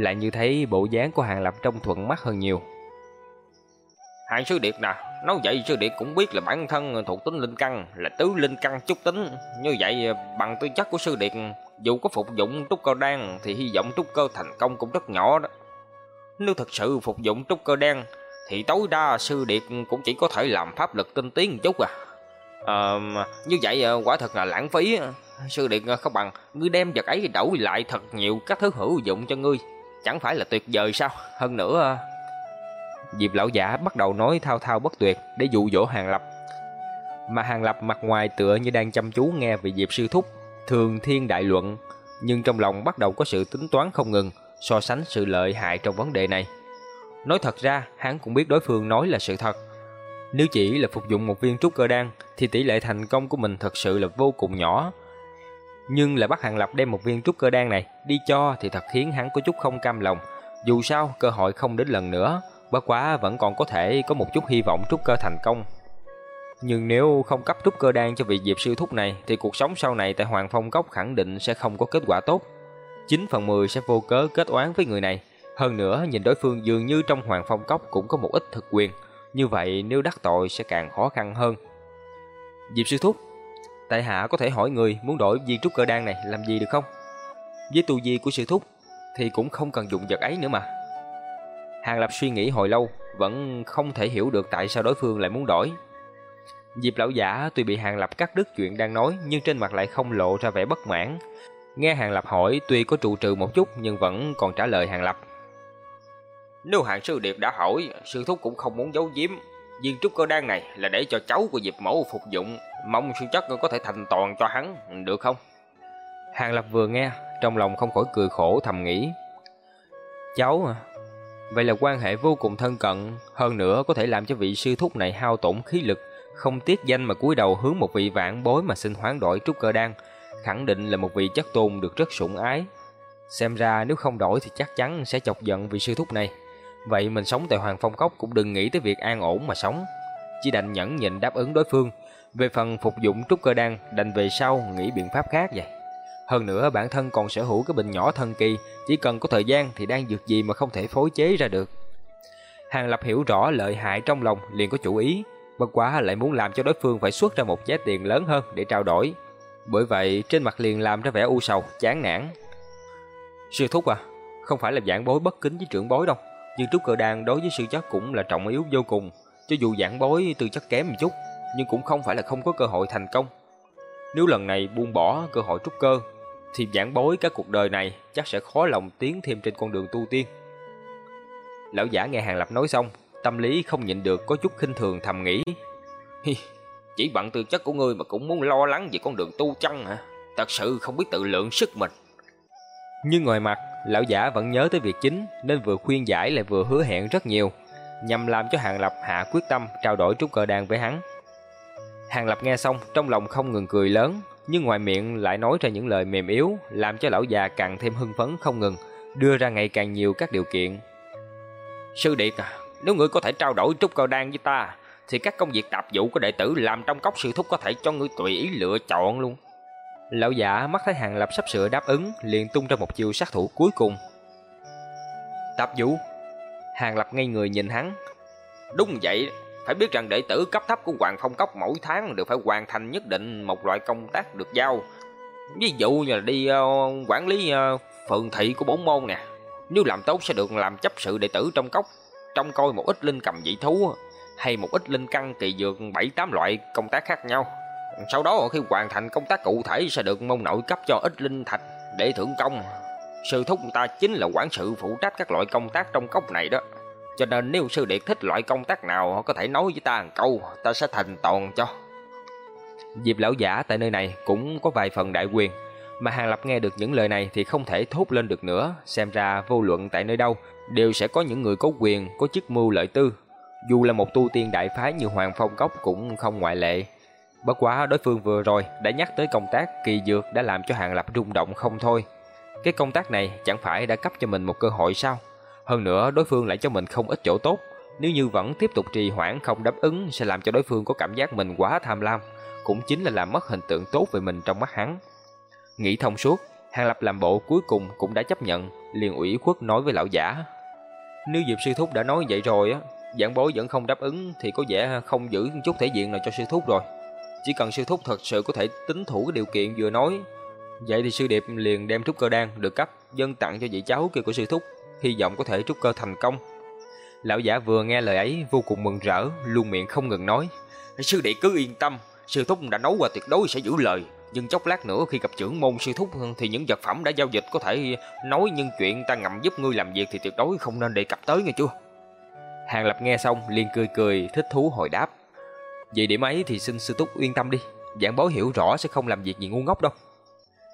lại như thấy bộ dáng của Hàng Lập trông thuận mắt hơn nhiều. Hàng sư điệp nè, nói vậy sư điệp cũng biết là bản thân thuộc tính linh căn là tứ linh căn chút tính. Như vậy bằng tư chất của sư điệp, dù có phục dụng trúc cơ đan thì hy vọng trúc cơ thành công cũng rất nhỏ đó. Nếu thật sự phục dụng trúc cơ đan thì tối đa sư điệp cũng chỉ có thể làm pháp lực tinh tiến một chút à. À, như vậy ờ, quả thật là lãng phí sư điệt ờ, không bằng ngươi đem vật ấy đổi lại thật nhiều các thứ hữu dụng cho ngươi chẳng phải là tuyệt vời sao hơn nữa ờ, Diệp lão giả bắt đầu nói thao thao bất tuyệt để dụ dỗ Hàng Lập. Mà Hàng Lập mặt ngoài tựa như đang chăm chú nghe về Diệp sư thúc, thường thiên đại luận, nhưng trong lòng bắt đầu có sự tính toán không ngừng, so sánh sự lợi hại trong vấn đề này. Nói thật ra, hắn cũng biết đối phương nói là sự thật. Nếu chỉ là phục dụng một viên trúc cơ đan thì tỷ lệ thành công của mình thật sự là vô cùng nhỏ. Nhưng lại bắt Hàng Lập đem một viên trúc cơ đan này đi cho thì thật khiến hắn có chút không cam lòng. Dù sao, cơ hội không đến lần nữa, Bất quá vẫn còn có thể có một chút hy vọng trúc cơ thành công. Nhưng nếu không cấp trúc cơ đan cho vị Diệp sư thúc này thì cuộc sống sau này tại Hoàng Phong Cốc khẳng định sẽ không có kết quả tốt. 9 phần 10 sẽ vô cớ kết oán với người này. Hơn nữa nhìn đối phương dường như trong Hoàng Phong Cốc cũng có một ít thực quyền. Như vậy nếu đắc tội sẽ càng khó khăn hơn. Diệp sư thúc, tại hạ có thể hỏi người muốn đổi viên trúc cơ đan này làm gì được không? Với tu vi của sư thúc thì cũng không cần dùng vật ấy nữa mà. Hàng Lập suy nghĩ hồi lâu, vẫn không thể hiểu được tại sao đối phương lại muốn đổi. Diệp lão giả tuy bị Hàng Lập cắt đứt chuyện đang nói nhưng trên mặt lại không lộ ra vẻ bất mãn. Nghe Hàng Lập hỏi tuy có trụ trừ một chút nhưng vẫn còn trả lời Hàng Lập. Nếu Hàng Sư Điệp đã hỏi, Sư Thúc cũng không muốn giấu giếm. Viên trúc cơ đan này là để cho cháu của Diệp Mẫu phục dụng, mong sư chất có thể thành toàn cho hắn, được không? Hàng Lập vừa nghe, trong lòng không khỏi cười khổ thầm nghĩ. Cháu à, vậy là quan hệ vô cùng thân cận, hơn nữa có thể làm cho vị sư thúc này hao tổn khí lực, không tiếc danh mà cúi đầu hướng một vị vãn bối mà xin hoán đổi trúc cơ đan, khẳng định là một vị chất tôn được rất sủng ái. Xem ra nếu không đổi thì chắc chắn sẽ chọc giận vị sư thúc này. Vậy mình sống tại Hoàng Phong Cốc cũng đừng nghĩ tới việc an ổn mà sống. Chỉ đành nhẫn nhịn đáp ứng đối phương. Về phần phục dụng trúc cơ đan, đành về sau nghĩ biện pháp khác vậy. Hơn nữa bản thân còn sở hữu cái bình nhỏ thần kỳ, chỉ cần có thời gian thì đang dược gì mà không thể phối chế ra được. Hàng Lập hiểu rõ lợi hại trong lòng liền có chủ ý, bất quá lại muốn làm cho đối phương phải xuất ra một giá tiền lớn hơn để trao đổi. Bởi vậy trên mặt liền làm ra vẻ u sầu, chán nản. Sư thúc à, không phải là giảng bối bất kính với trưởng bối đâu, nhưng trúc cơ đan đối với sư chất cũng là trọng yếu vô cùng, cho dù giảng bối tư chất kém một chút, nhưng cũng không phải là không có cơ hội thành công. Nếu lần này buông bỏ cơ hội trúc cơ, thì giảng bối cả cuộc đời này chắc sẽ khó lòng tiến thêm trên con đường tu tiên. Lão giả nghe Hàng Lập nói xong, tâm lý không nhịn được có chút khinh thường thầm nghĩ. Hi, chỉ bằng tư chất của ngươi mà cũng muốn lo lắng về con đường tu chân hả? Thật sự không biết tự lượng sức mình. Nhưng ngoài mặt, lão giả vẫn nhớ tới việc chính nên vừa khuyên giải lại vừa hứa hẹn rất nhiều, nhằm làm cho Hàng Lập hạ quyết tâm trao đổi trúc cơ đan với hắn. Hàng Lập nghe xong, trong lòng không ngừng cười lớn, nhưng ngoài miệng lại nói ra những lời mềm yếu, làm cho lão già càng thêm hưng phấn không ngừng, đưa ra ngày càng nhiều các điều kiện. Sư Điệt à, nếu ngươi có thể trao đổi trúc cơ đan với ta, thì các công việc tạp vụ của đệ tử làm trong cốc sư thúc có thể cho ngươi tùy ý lựa chọn luôn. Lão giả mắt thấy Hàng Lập sắp sửa đáp ứng, liền tung ra một chiêu sát thủ cuối cùng. Tạp Vũ Hàng Lập ngây người nhìn hắn. Đúng vậy, phải biết rằng đệ tử cấp thấp của Hoàng Phong Cốc mỗi tháng đều phải hoàn thành nhất định một loại công tác được giao. Ví dụ như là đi uh, quản lý uh, phường thị của bốn môn nè. Nếu làm tốt sẽ được làm chấp sự đệ tử trong cốc, trông coi một ít linh cầm dị thú hay một ít linh căn kỳ dược bảy tám loại công tác khác nhau. Sau đó khi hoàn thành công tác cụ thể sẽ được môn nội cấp cho ít linh thạch để thưởng công. Sư thúc ta chính là quản sự phụ trách các loại công tác trong cốc này đó. Cho nên nếu sư đệ thích loại công tác nào họ có thể nói với ta một câu, ta sẽ thành toàn cho. Diệp lão giả tại nơi này cũng có vài phần đại quyền, mà Hàng Lập nghe được những lời này thì không thể thốt lên được nữa, xem ra vô luận tại nơi đâu đều sẽ có những người có quyền, có chức mưu lợi tư. Dù là một tu tiên đại phái như Hoàng Phong Cốc cũng không ngoại lệ. Bất quá đối phương vừa rồi đã nhắc tới công tác kỳ dược đã làm cho Hàng Lập rung động không thôi. Cái công tác này chẳng phải đã cấp cho mình một cơ hội sao? Hơn nữa đối phương lại cho mình không ít chỗ tốt. Nếu như vẫn tiếp tục trì hoãn không đáp ứng sẽ làm cho đối phương có cảm giác mình quá tham lam. Cũng chính là làm mất hình tượng tốt về mình trong mắt hắn. Nghĩ thông suốt, Hàng Lập làm bộ cuối cùng cũng đã chấp nhận, liền ủy khuất nói với lão giả. Nếu Diệp Sư Thúc đã nói vậy rồi á, giảng bối vẫn không đáp ứng thì có vẻ không giữ chút thể diện nào cho Sư Thúc rồi. Chỉ cần Sư Thúc thật sự có thể tính thủ cái điều kiện vừa nói, vậy thì Sư Điệp liền đem trúc cơ đan được cấp dân tặng cho vị cháu kia của Sư Thúc hy vọng có thể trúc cơ thành công. Lão giả vừa nghe lời ấy vô cùng mừng rỡ, luôn miệng không ngừng nói. Sư đệ cứ yên tâm, sư thúc đã nấu qua tuyệt đối sẽ giữ lời. Nhưng chốc lát nữa khi gặp trưởng môn sư thúc thì những vật phẩm đã giao dịch có thể nói nhưng chuyện ta ngầm giúp ngươi làm việc thì tuyệt đối không nên đề cập tới nghe chưa? Hàng Lập nghe xong liền cười cười thích thú hồi đáp về điểm ấy thì xin sư túc yên tâm đi, giảng bối hiểu rõ sẽ không làm việc gì ngu ngốc đâu.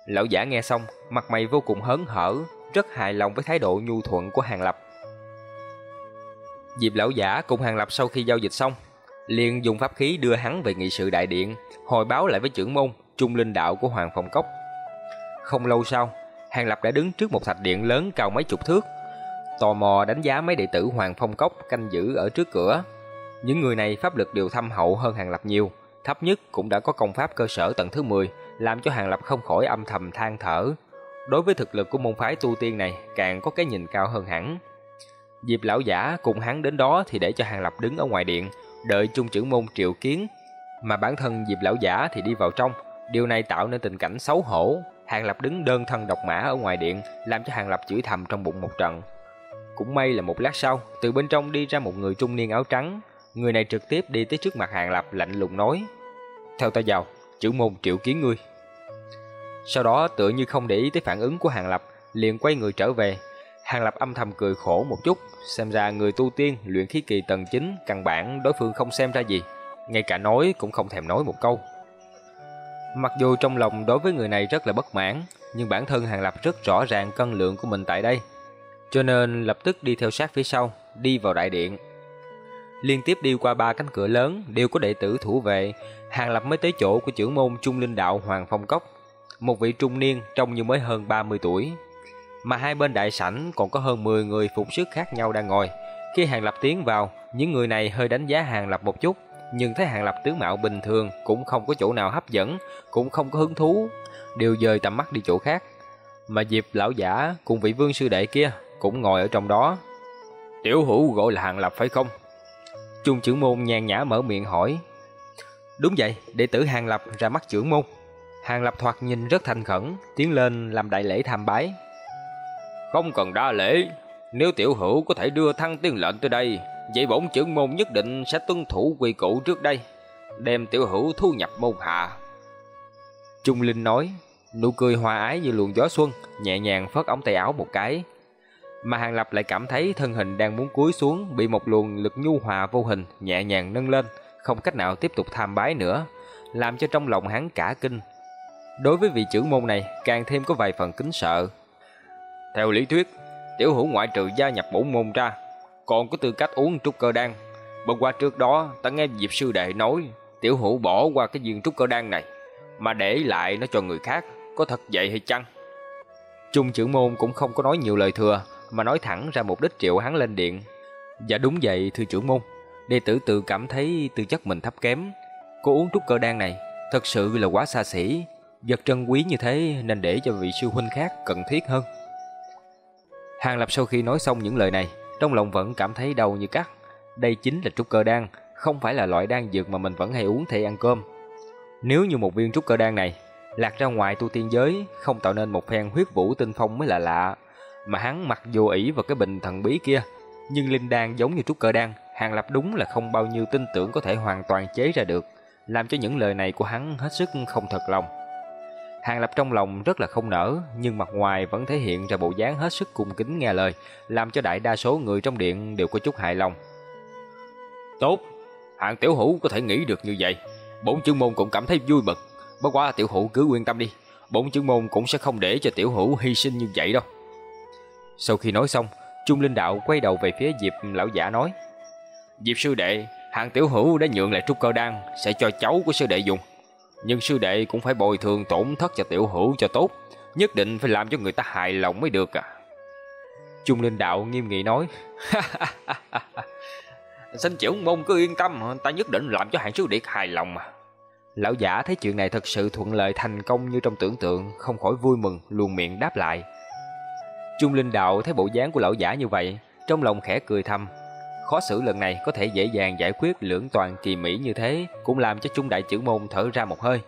Lão giả nghe xong, mặt mày vô cùng hớn hở, rất hài lòng với thái độ nhu thuận của Hàng Lập. Diệp lão giả cùng Hàng Lập sau khi giao dịch xong, liền dùng pháp khí đưa hắn về nghị sự đại điện, hồi báo lại với trưởng môn, trung linh đạo của Hoàng Phong Cốc. Không lâu sau, Hàng Lập đã đứng trước một thạch điện lớn cao mấy chục thước, tò mò đánh giá mấy đệ tử Hoàng Phong Cốc canh giữ ở trước cửa. Những người này pháp lực đều thâm hậu hơn Hàng Lập nhiều, thấp nhất cũng đã có công pháp cơ sở tầng thứ 10, làm cho Hàng Lập không khỏi âm thầm than thở, đối với thực lực của môn phái tu tiên này càng có cái nhìn cao hơn hẳn. Diệp lão giả cùng hắn đến đó thì để cho Hàng Lập đứng ở ngoài điện, đợi trung trưởng môn triệu kiến, mà bản thân Diệp lão giả thì đi vào trong. Điều này tạo nên tình cảnh xấu hổ. Hàng Lập đứng đơn thân độc mã ở ngoài điện, làm cho Hàng Lập chửi thầm trong bụng một trận. Cũng may là một lát sau, từ bên trong đi ra một người trung niên áo trắng, Người này trực tiếp đi tới trước mặt Hàng Lập lạnh lùng nói Theo ta vào, chữ môn triệu kiến ngươi. Sau đó tựa như không để ý tới phản ứng của Hàng Lập liền quay người trở về. Hàng Lập âm thầm cười khổ một chút Xem ra người tu tiên luyện khí kỳ tầng 9 Căn bản đối phương không xem ra gì Ngay cả nói cũng không thèm nói một câu. Mặc dù trong lòng đối với người này rất là bất mãn Nhưng bản thân Hàng Lập rất rõ ràng cân lượng của mình tại đây Cho nên lập tức đi theo sát phía sau Đi vào đại điện. Liên tiếp đi qua ba cánh cửa lớn Đều có đệ tử thủ vệ Hàng Lập mới tới chỗ của trưởng môn Trung Linh Đạo Hoàng Phong Cốc Một vị trung niên trông như mới hơn 30 tuổi Mà hai bên đại sảnh còn có hơn 10 người phục sức khác nhau đang ngồi Khi Hàng Lập tiến vào Những người này hơi đánh giá Hàng Lập một chút nhưng thấy Hàng Lập tướng mạo bình thường cũng không có chỗ nào hấp dẫn, cũng không có hứng thú, đều dời tầm mắt đi chỗ khác. Mà Diệp lão giả cùng vị vương sư đệ kia cũng ngồi ở trong đó. Tiểu hữu gọi là Hàng Lập phải không? Trung trưởng môn nhàn nhã mở miệng hỏi. Đúng vậy, đệ tử Hàng Lập ra mắt trưởng môn. Hàng Lập thoạt nhìn rất thành khẩn, tiến lên làm đại lễ tham bái. Không cần đa lễ, nếu tiểu hữu có thể đưa thăng tiên lệnh tới đây, vậy bổn trưởng môn nhất định sẽ tuân thủ quy củ trước đây, đem tiểu hữu thu nhập môn hạ. Trung Linh nói, nụ cười hòa ái như luồng gió xuân, nhẹ nhàng phất ống tay áo một cái. Mà Hàng Lập lại cảm thấy thân hình đang muốn cúi xuống bị một luồng lực nhu hòa vô hình nhẹ nhàng nâng lên, không cách nào tiếp tục tham bái nữa, làm cho trong lòng hắn cả kinh. Đối với vị trưởng môn này càng thêm có vài phần kính sợ. Theo lý thuyết, tiểu hữu ngoại trừ gia nhập bổn môn ra, còn có tư cách uống trúc cơ đan. Bất qua trước đó, ta nghe Diệp sư đệ nói, tiểu hữu bỏ qua cái viên trúc cơ đan này, mà để lại nó cho người khác, có thật vậy hay chăng? Trung trưởng môn cũng không có nói nhiều lời thừa, mà nói thẳng ra mục đích triệu hắn lên điện. Dạ đúng vậy thưa trưởng môn, đệ tử tự cảm thấy tư chất mình thấp kém. Cô uống trúc cơ đan này, thật sự là quá xa xỉ, vật trân quý như thế nên để cho vị sư huynh khác cần thiết hơn. Hàng Lập sau khi nói xong những lời này, trong lòng vẫn cảm thấy đau như cắt. Đây chính là trúc cơ đan, không phải là loại đan dược mà mình vẫn hay uống thay ăn cơm. Nếu như một viên trúc cơ đan này lạc ra ngoài tu tiên giới, không tạo nên một phen huyết vũ tinh phong mới là lạ. Mà hắn mặc dù ỷ vào cái bình thần bí kia, nhưng linh đan giống như trúc cơ đan, Hàng Lập đúng là không bao nhiêu tin tưởng có thể hoàn toàn chế ra được, làm cho những lời này của hắn hết sức không thật lòng. Hàng Lập trong lòng rất là không nở, nhưng mặt ngoài vẫn thể hiện ra bộ dáng hết sức cung kính nghe lời, làm cho đại đa số người trong điện đều có chút hài lòng. Tốt, hạng tiểu hữu có thể nghĩ được như vậy, bổn chương môn cũng cảm thấy vui mừng. Bất quá tiểu hữu cứ yên tâm đi, bổn chương môn cũng sẽ không để cho tiểu hữu hy sinh như vậy đâu. Sau khi nói xong, Trung Linh Đạo quay đầu về phía Diệp lão giả nói: "Diệp sư đệ, hạng tiểu hữu đã nhượng lại trúc cơ đan, sẽ cho cháu của sư đệ dùng." nhưng sư đệ cũng phải bồi thường tổn thất cho tiểu hữu cho tốt, nhất định phải làm cho người ta hài lòng mới được à. Trung Linh Đạo nghiêm nghị nói, [LAUGHS] Xin trưởng môn cứ yên tâm, ta nhất định làm cho hạng sư đệ hài lòng mà. Lão giả thấy chuyện này thật sự thuận lợi thành công như trong tưởng tượng, không khỏi vui mừng, luôn miệng đáp lại. Trung Linh Đạo thấy bộ dáng của lão giả như vậy, trong lòng khẽ cười thầm, khó xử lần này có thể dễ dàng giải quyết lưỡng toàn kỳ mỹ như thế, cũng làm cho Trung đại trưởng môn thở ra một hơi.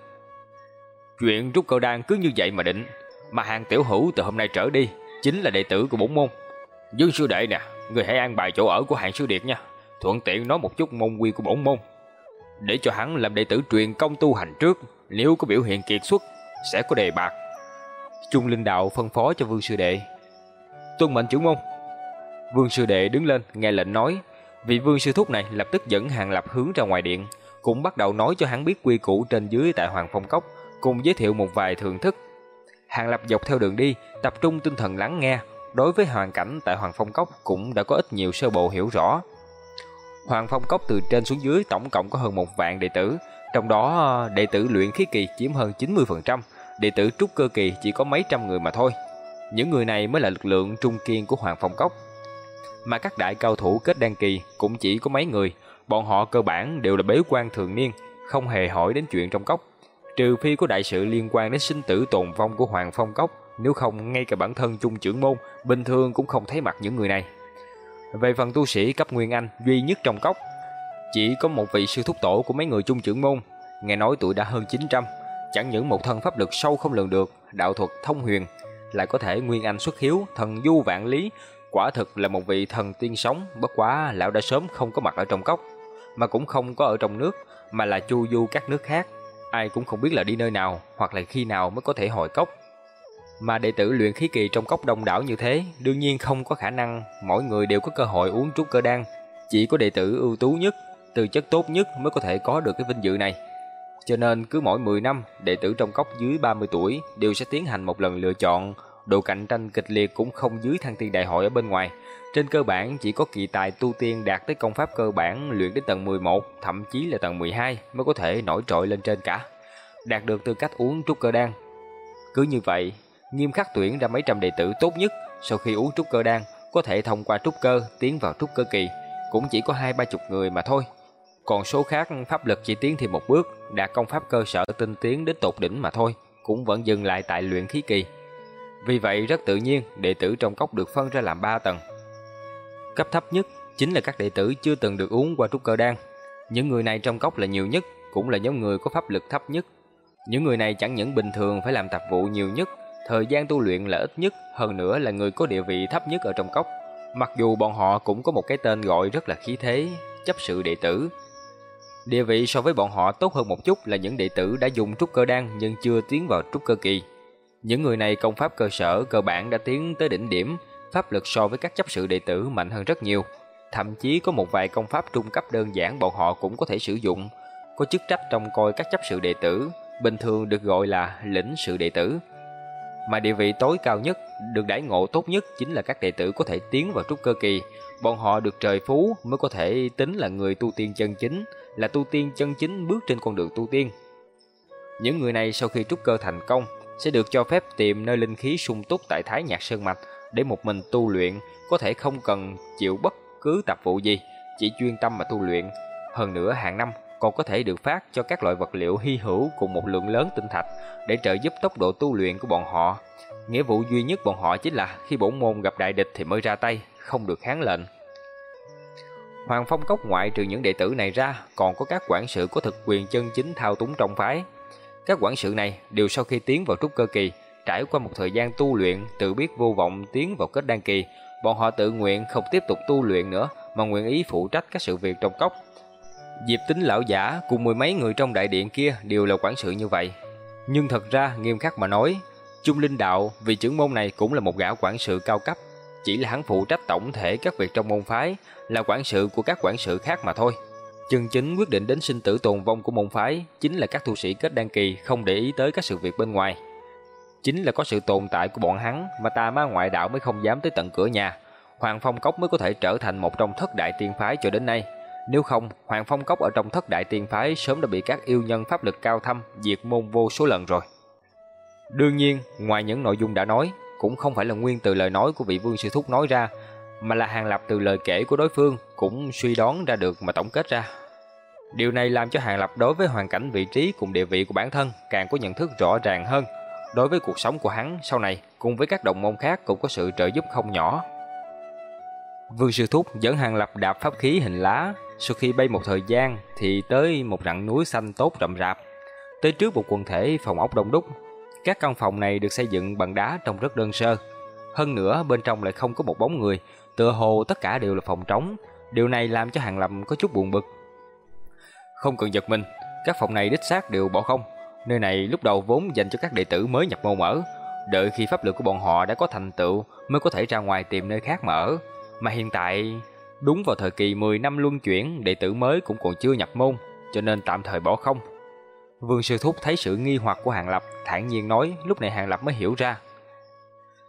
Chuyện rút cơ đan cứ như vậy mà định, mà hàng tiểu hữu từ hôm nay trở đi chính là đệ tử của bổn môn. Dương sư đệ nè, người hãy an bài chỗ ở của hàng sư điệt nha, thuận tiện nói một chút môn quy của bổn môn, để cho hắn làm đệ tử truyền công tu hành trước, nếu có biểu hiện kiệt xuất sẽ có đề bạc. Trung Linh Đạo phân phó cho Vương sư đệ. Tuân mệnh trưởng môn. Vương sư đệ đứng lên nghe lệnh nói, Vị vương sư thúc này lập tức dẫn Hàng Lập hướng ra ngoài điện, cũng bắt đầu nói cho hắn biết quy củ trên dưới tại Hoàng Phong Cốc, cùng giới thiệu một vài thưởng thức. Hàng Lập dọc theo đường đi, tập trung tinh thần lắng nghe, đối với hoàn cảnh tại Hoàng Phong Cốc cũng đã có ít nhiều sơ bộ hiểu rõ. Hoàng Phong Cốc từ trên xuống dưới tổng cộng có hơn một vạn đệ tử, trong đó ờ, đệ tử luyện khí kỳ chiếm hơn 90%, đệ tử trúc cơ kỳ chỉ có mấy trăm người mà thôi. Những người này mới là lực lượng trung kiên của Hoàng Phong Cốc mà các đại cao thủ kết đan kỳ cũng chỉ có mấy người, bọn họ cơ bản đều là bế quan thường niên, không hề hỏi đến chuyện trong cốc. Trừ phi có đại sự liên quan đến sinh tử tồn vong của Hoàng Phong Cốc, nếu không ngay cả bản thân trung trưởng môn, bình thường cũng không thấy mặt những người này. Về phần tu sĩ cấp Nguyên Anh duy nhất trong cốc, chỉ có một vị sư thúc tổ của mấy người trung trưởng môn, nghe nói tuổi đã hơn 900, chẳng những một thân pháp lực sâu không lường được, đạo thuật thông huyền, lại có thể Nguyên Anh xuất hiếu, thần du vạn lý, Quả thực là một vị thần tiên sống, bất quá lão đã sớm không có mặt ở trong cốc. mà cũng không có ở trong nước, mà là chu du các nước khác. Ai cũng không biết là đi nơi nào, hoặc là khi nào mới có thể hồi cốc. Mà đệ tử luyện khí kỳ trong cốc đông đảo như thế, đương nhiên không có khả năng mỗi người đều có cơ hội uống trúc cơ đan. Chỉ có đệ tử ưu tú nhất, từ chất tốt nhất mới có thể có được cái vinh dự này. Cho nên cứ mỗi 10 năm, đệ tử trong cốc dưới 30 tuổi đều sẽ tiến hành một lần lựa chọn, độ cạnh tranh kịch liệt cũng không dưới thăng tiên đại hội ở bên ngoài. Trên cơ bản chỉ có kỳ tài tu tiên đạt tới công pháp cơ bản luyện đến tầng 11, thậm chí là tầng 12 mới có thể nổi trội lên trên cả. Đạt được tư cách uống trúc cơ đan. Cứ như vậy, nghiêm khắc tuyển ra mấy trăm đệ tử tốt nhất sau khi uống trúc cơ đan có thể thông qua trúc cơ tiến vào trúc cơ kỳ, cũng chỉ có hai ba chục người mà thôi. Còn số khác pháp lực chỉ tiến thêm một bước, đạt công pháp cơ sở tinh tiến đến tột đỉnh mà thôi, cũng vẫn dừng lại tại luyện khí kỳ. Vì vậy rất tự nhiên, đệ tử trong cốc được phân ra làm 3 tầng. Cấp thấp nhất chính là các đệ tử chưa từng được uống qua trúc cơ đan. Những người này trong cốc là nhiều nhất, cũng là nhóm người có pháp lực thấp nhất. Những người này chẳng những bình thường phải làm tập vụ nhiều nhất, thời gian tu luyện là ít nhất, hơn nữa là người có địa vị thấp nhất ở trong cốc. Mặc dù bọn họ cũng có một cái tên gọi rất là khí thế, chấp sự đệ tử. Địa vị so với bọn họ tốt hơn một chút là những đệ tử đã dùng trúc cơ đan nhưng chưa tiến vào trúc cơ kỳ. Những người này công pháp cơ sở cơ bản đã tiến tới đỉnh điểm, pháp lực so với các chấp sự đệ tử mạnh hơn rất nhiều. Thậm chí có một vài công pháp trung cấp đơn giản bọn họ cũng có thể sử dụng, có chức trách trông coi các chấp sự đệ tử, bình thường được gọi là lĩnh sự đệ tử. Mà địa vị tối cao nhất, được đãi ngộ tốt nhất chính là các đệ tử có thể tiến vào trúc cơ kỳ, bọn họ được trời phú mới có thể tính là người tu tiên chân chính, là tu tiên chân chính bước trên con đường tu tiên. Những người này sau khi trúc cơ thành công sẽ được cho phép tìm nơi linh khí sung túc tại Thái Nhạc Sơn Mạch để một mình tu luyện, có thể không cần chịu bất cứ tập vụ gì, chỉ chuyên tâm mà tu luyện. Hơn nữa hàng năm còn có thể được phát cho các loại vật liệu hy hữu cùng một lượng lớn tinh thạch để trợ giúp tốc độ tu luyện của bọn họ. Nghĩa vụ duy nhất bọn họ chính là khi bổn môn gặp đại địch thì mới ra tay, không được kháng lệnh. Hoàng Phong Cốc ngoại trừ những đệ tử này ra, còn có các quản sự có thực quyền chân chính thao túng trong phái. Các quản sự này đều sau khi tiến vào trúc cơ kỳ, trải qua một thời gian tu luyện, tự biết vô vọng tiến vào kết đan kỳ, bọn họ tự nguyện không tiếp tục tu luyện nữa mà nguyện ý phụ trách các sự việc trong cốc. Diệp Tính lão giả cùng mười mấy người trong đại điện kia đều là quản sự như vậy. Nhưng thật ra nghiêm khắc mà nói, Trung Linh Đạo vì trưởng môn này cũng là một gã quản sự cao cấp, chỉ là hắn phụ trách tổng thể các việc trong môn phái, là quản sự của các quản sự khác mà thôi. Chân chính quyết định đến sinh tử tồn vong của môn phái chính là các tu sĩ kết đăng kỳ không để ý tới các sự việc bên ngoài. Chính là có sự tồn tại của bọn hắn mà tà ma ngoại đạo mới không dám tới tận cửa nhà. Hoàng Phong Cốc mới có thể trở thành một trong thất đại tiên phái cho đến nay. Nếu không, Hoàng Phong Cốc ở trong thất đại tiên phái sớm đã bị các yêu nhân pháp lực cao thâm diệt môn vô số lần rồi. Đương nhiên, ngoài những nội dung đã nói, cũng không phải là nguyên từ lời nói của vị vương sư thúc nói ra, mà là hàng lập từ lời kể của đối phương cũng suy đoán ra được mà tổng kết ra. Điều này làm cho Hàng Lập đối với hoàn cảnh vị trí cùng địa vị của bản thân càng có nhận thức rõ ràng hơn. Đối với cuộc sống của hắn sau này cùng với các đồng môn khác cũng có sự trợ giúp không nhỏ. Vương Sư Thúc dẫn Hàng Lập đạp pháp khí hình lá, sau khi bay một thời gian thì tới một rặng núi xanh tốt rậm rạp. Tới trước một quần thể phòng ốc đông đúc. Các căn phòng này được xây dựng bằng đá trông rất đơn sơ. Hơn nữa bên trong lại không có một bóng người, tựa hồ tất cả đều là phòng trống. Điều này làm cho Hàng Lập có chút buồn bực. Không cần giật mình, các phòng này đích xác đều bỏ không. Nơi này lúc đầu vốn dành cho các đệ tử mới nhập môn ở, đợi khi pháp lực của bọn họ đã có thành tựu mới có thể ra ngoài tìm nơi khác mà ở. Mà hiện tại, đúng vào thời kỳ 10 năm luân chuyển, đệ tử mới cũng còn chưa nhập môn, cho nên tạm thời bỏ không. Vương Sư Thúc thấy sự nghi hoặc của Hàng Lập, thản nhiên nói, lúc này Hàng Lập mới hiểu ra.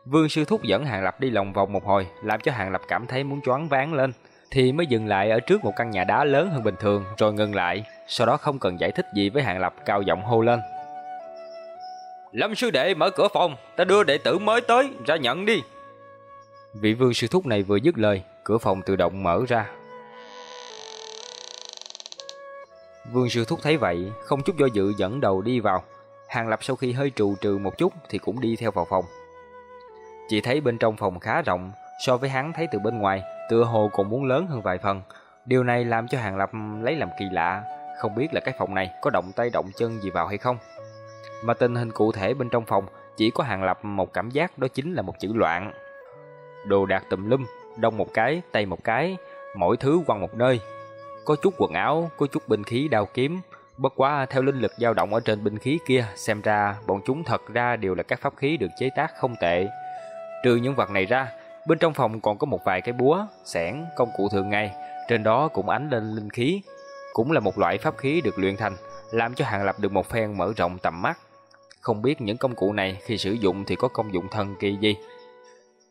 Vương Sư Thúc dẫn Hàng Lập đi lòng vòng một hồi, làm cho Hàng Lập cảm thấy muốn choáng váng lên thì mới dừng lại ở trước một căn nhà đá lớn hơn bình thường rồi ngừng lại, sau đó không cần giải thích gì với Hàng Lập cao giọng hô lên. Lâm sư đệ mở cửa phòng, ta đưa đệ tử mới tới, ra nhận đi. Vị vương sư thúc này vừa dứt lời, cửa phòng tự động mở ra. Vương sư thúc thấy vậy, không chút do dự dẫn đầu đi vào. Hàng Lập sau khi hơi trù trừ một chút thì cũng đi theo vào phòng. Chỉ thấy bên trong phòng khá rộng, so với hắn thấy từ bên ngoài tựa hồ còn muốn lớn hơn vài phần. Điều này làm cho Hàng Lập lấy làm kỳ lạ, không biết là cái phòng này có động tay động chân gì vào hay không. Mà tình hình cụ thể bên trong phòng chỉ có Hàng Lập một cảm giác đó chính là một chữ loạn. Đồ đạc tùm lum, đông một cái, tay một cái, mỗi thứ quăng một nơi có chút quần áo, có chút binh khí đao kiếm. Bất quá theo linh lực dao động ở trên binh khí kia, xem ra bọn chúng thật ra đều là các pháp khí được chế tác không tệ. Trừ những vật này ra, bên trong phòng còn có một vài cái búa, xẻng, công cụ thường ngày, trên đó cũng ánh lên linh khí, cũng là một loại pháp khí được luyện thành, làm cho Hàng Lập được một phen mở rộng tầm mắt. Không biết những công cụ này khi sử dụng thì có công dụng thần kỳ gì.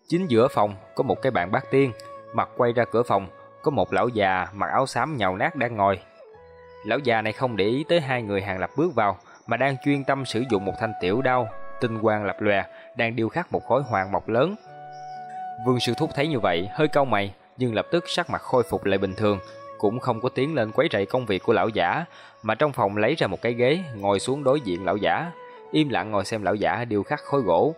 Chính giữa phòng có một cái bàn bát tiên, mặt quay ra cửa phòng, có một lão già mặc áo xám nhàu nát đang ngồi. Lão già này không để ý tới hai người Hàng Lập bước vào, mà đang chuyên tâm sử dụng một thanh tiểu đao, tinh quang lập lòe, đang điêu khắc một khối hoàng mộc lớn. Vương Sư Thúc thấy như vậy, hơi cau mày, nhưng lập tức sắc mặt khôi phục lại bình thường, cũng không có tiến lên quấy rầy công việc của lão giả, mà trong phòng lấy ra một cái ghế, ngồi xuống đối diện lão giả, im lặng ngồi xem lão giả điêu khắc khối gỗ.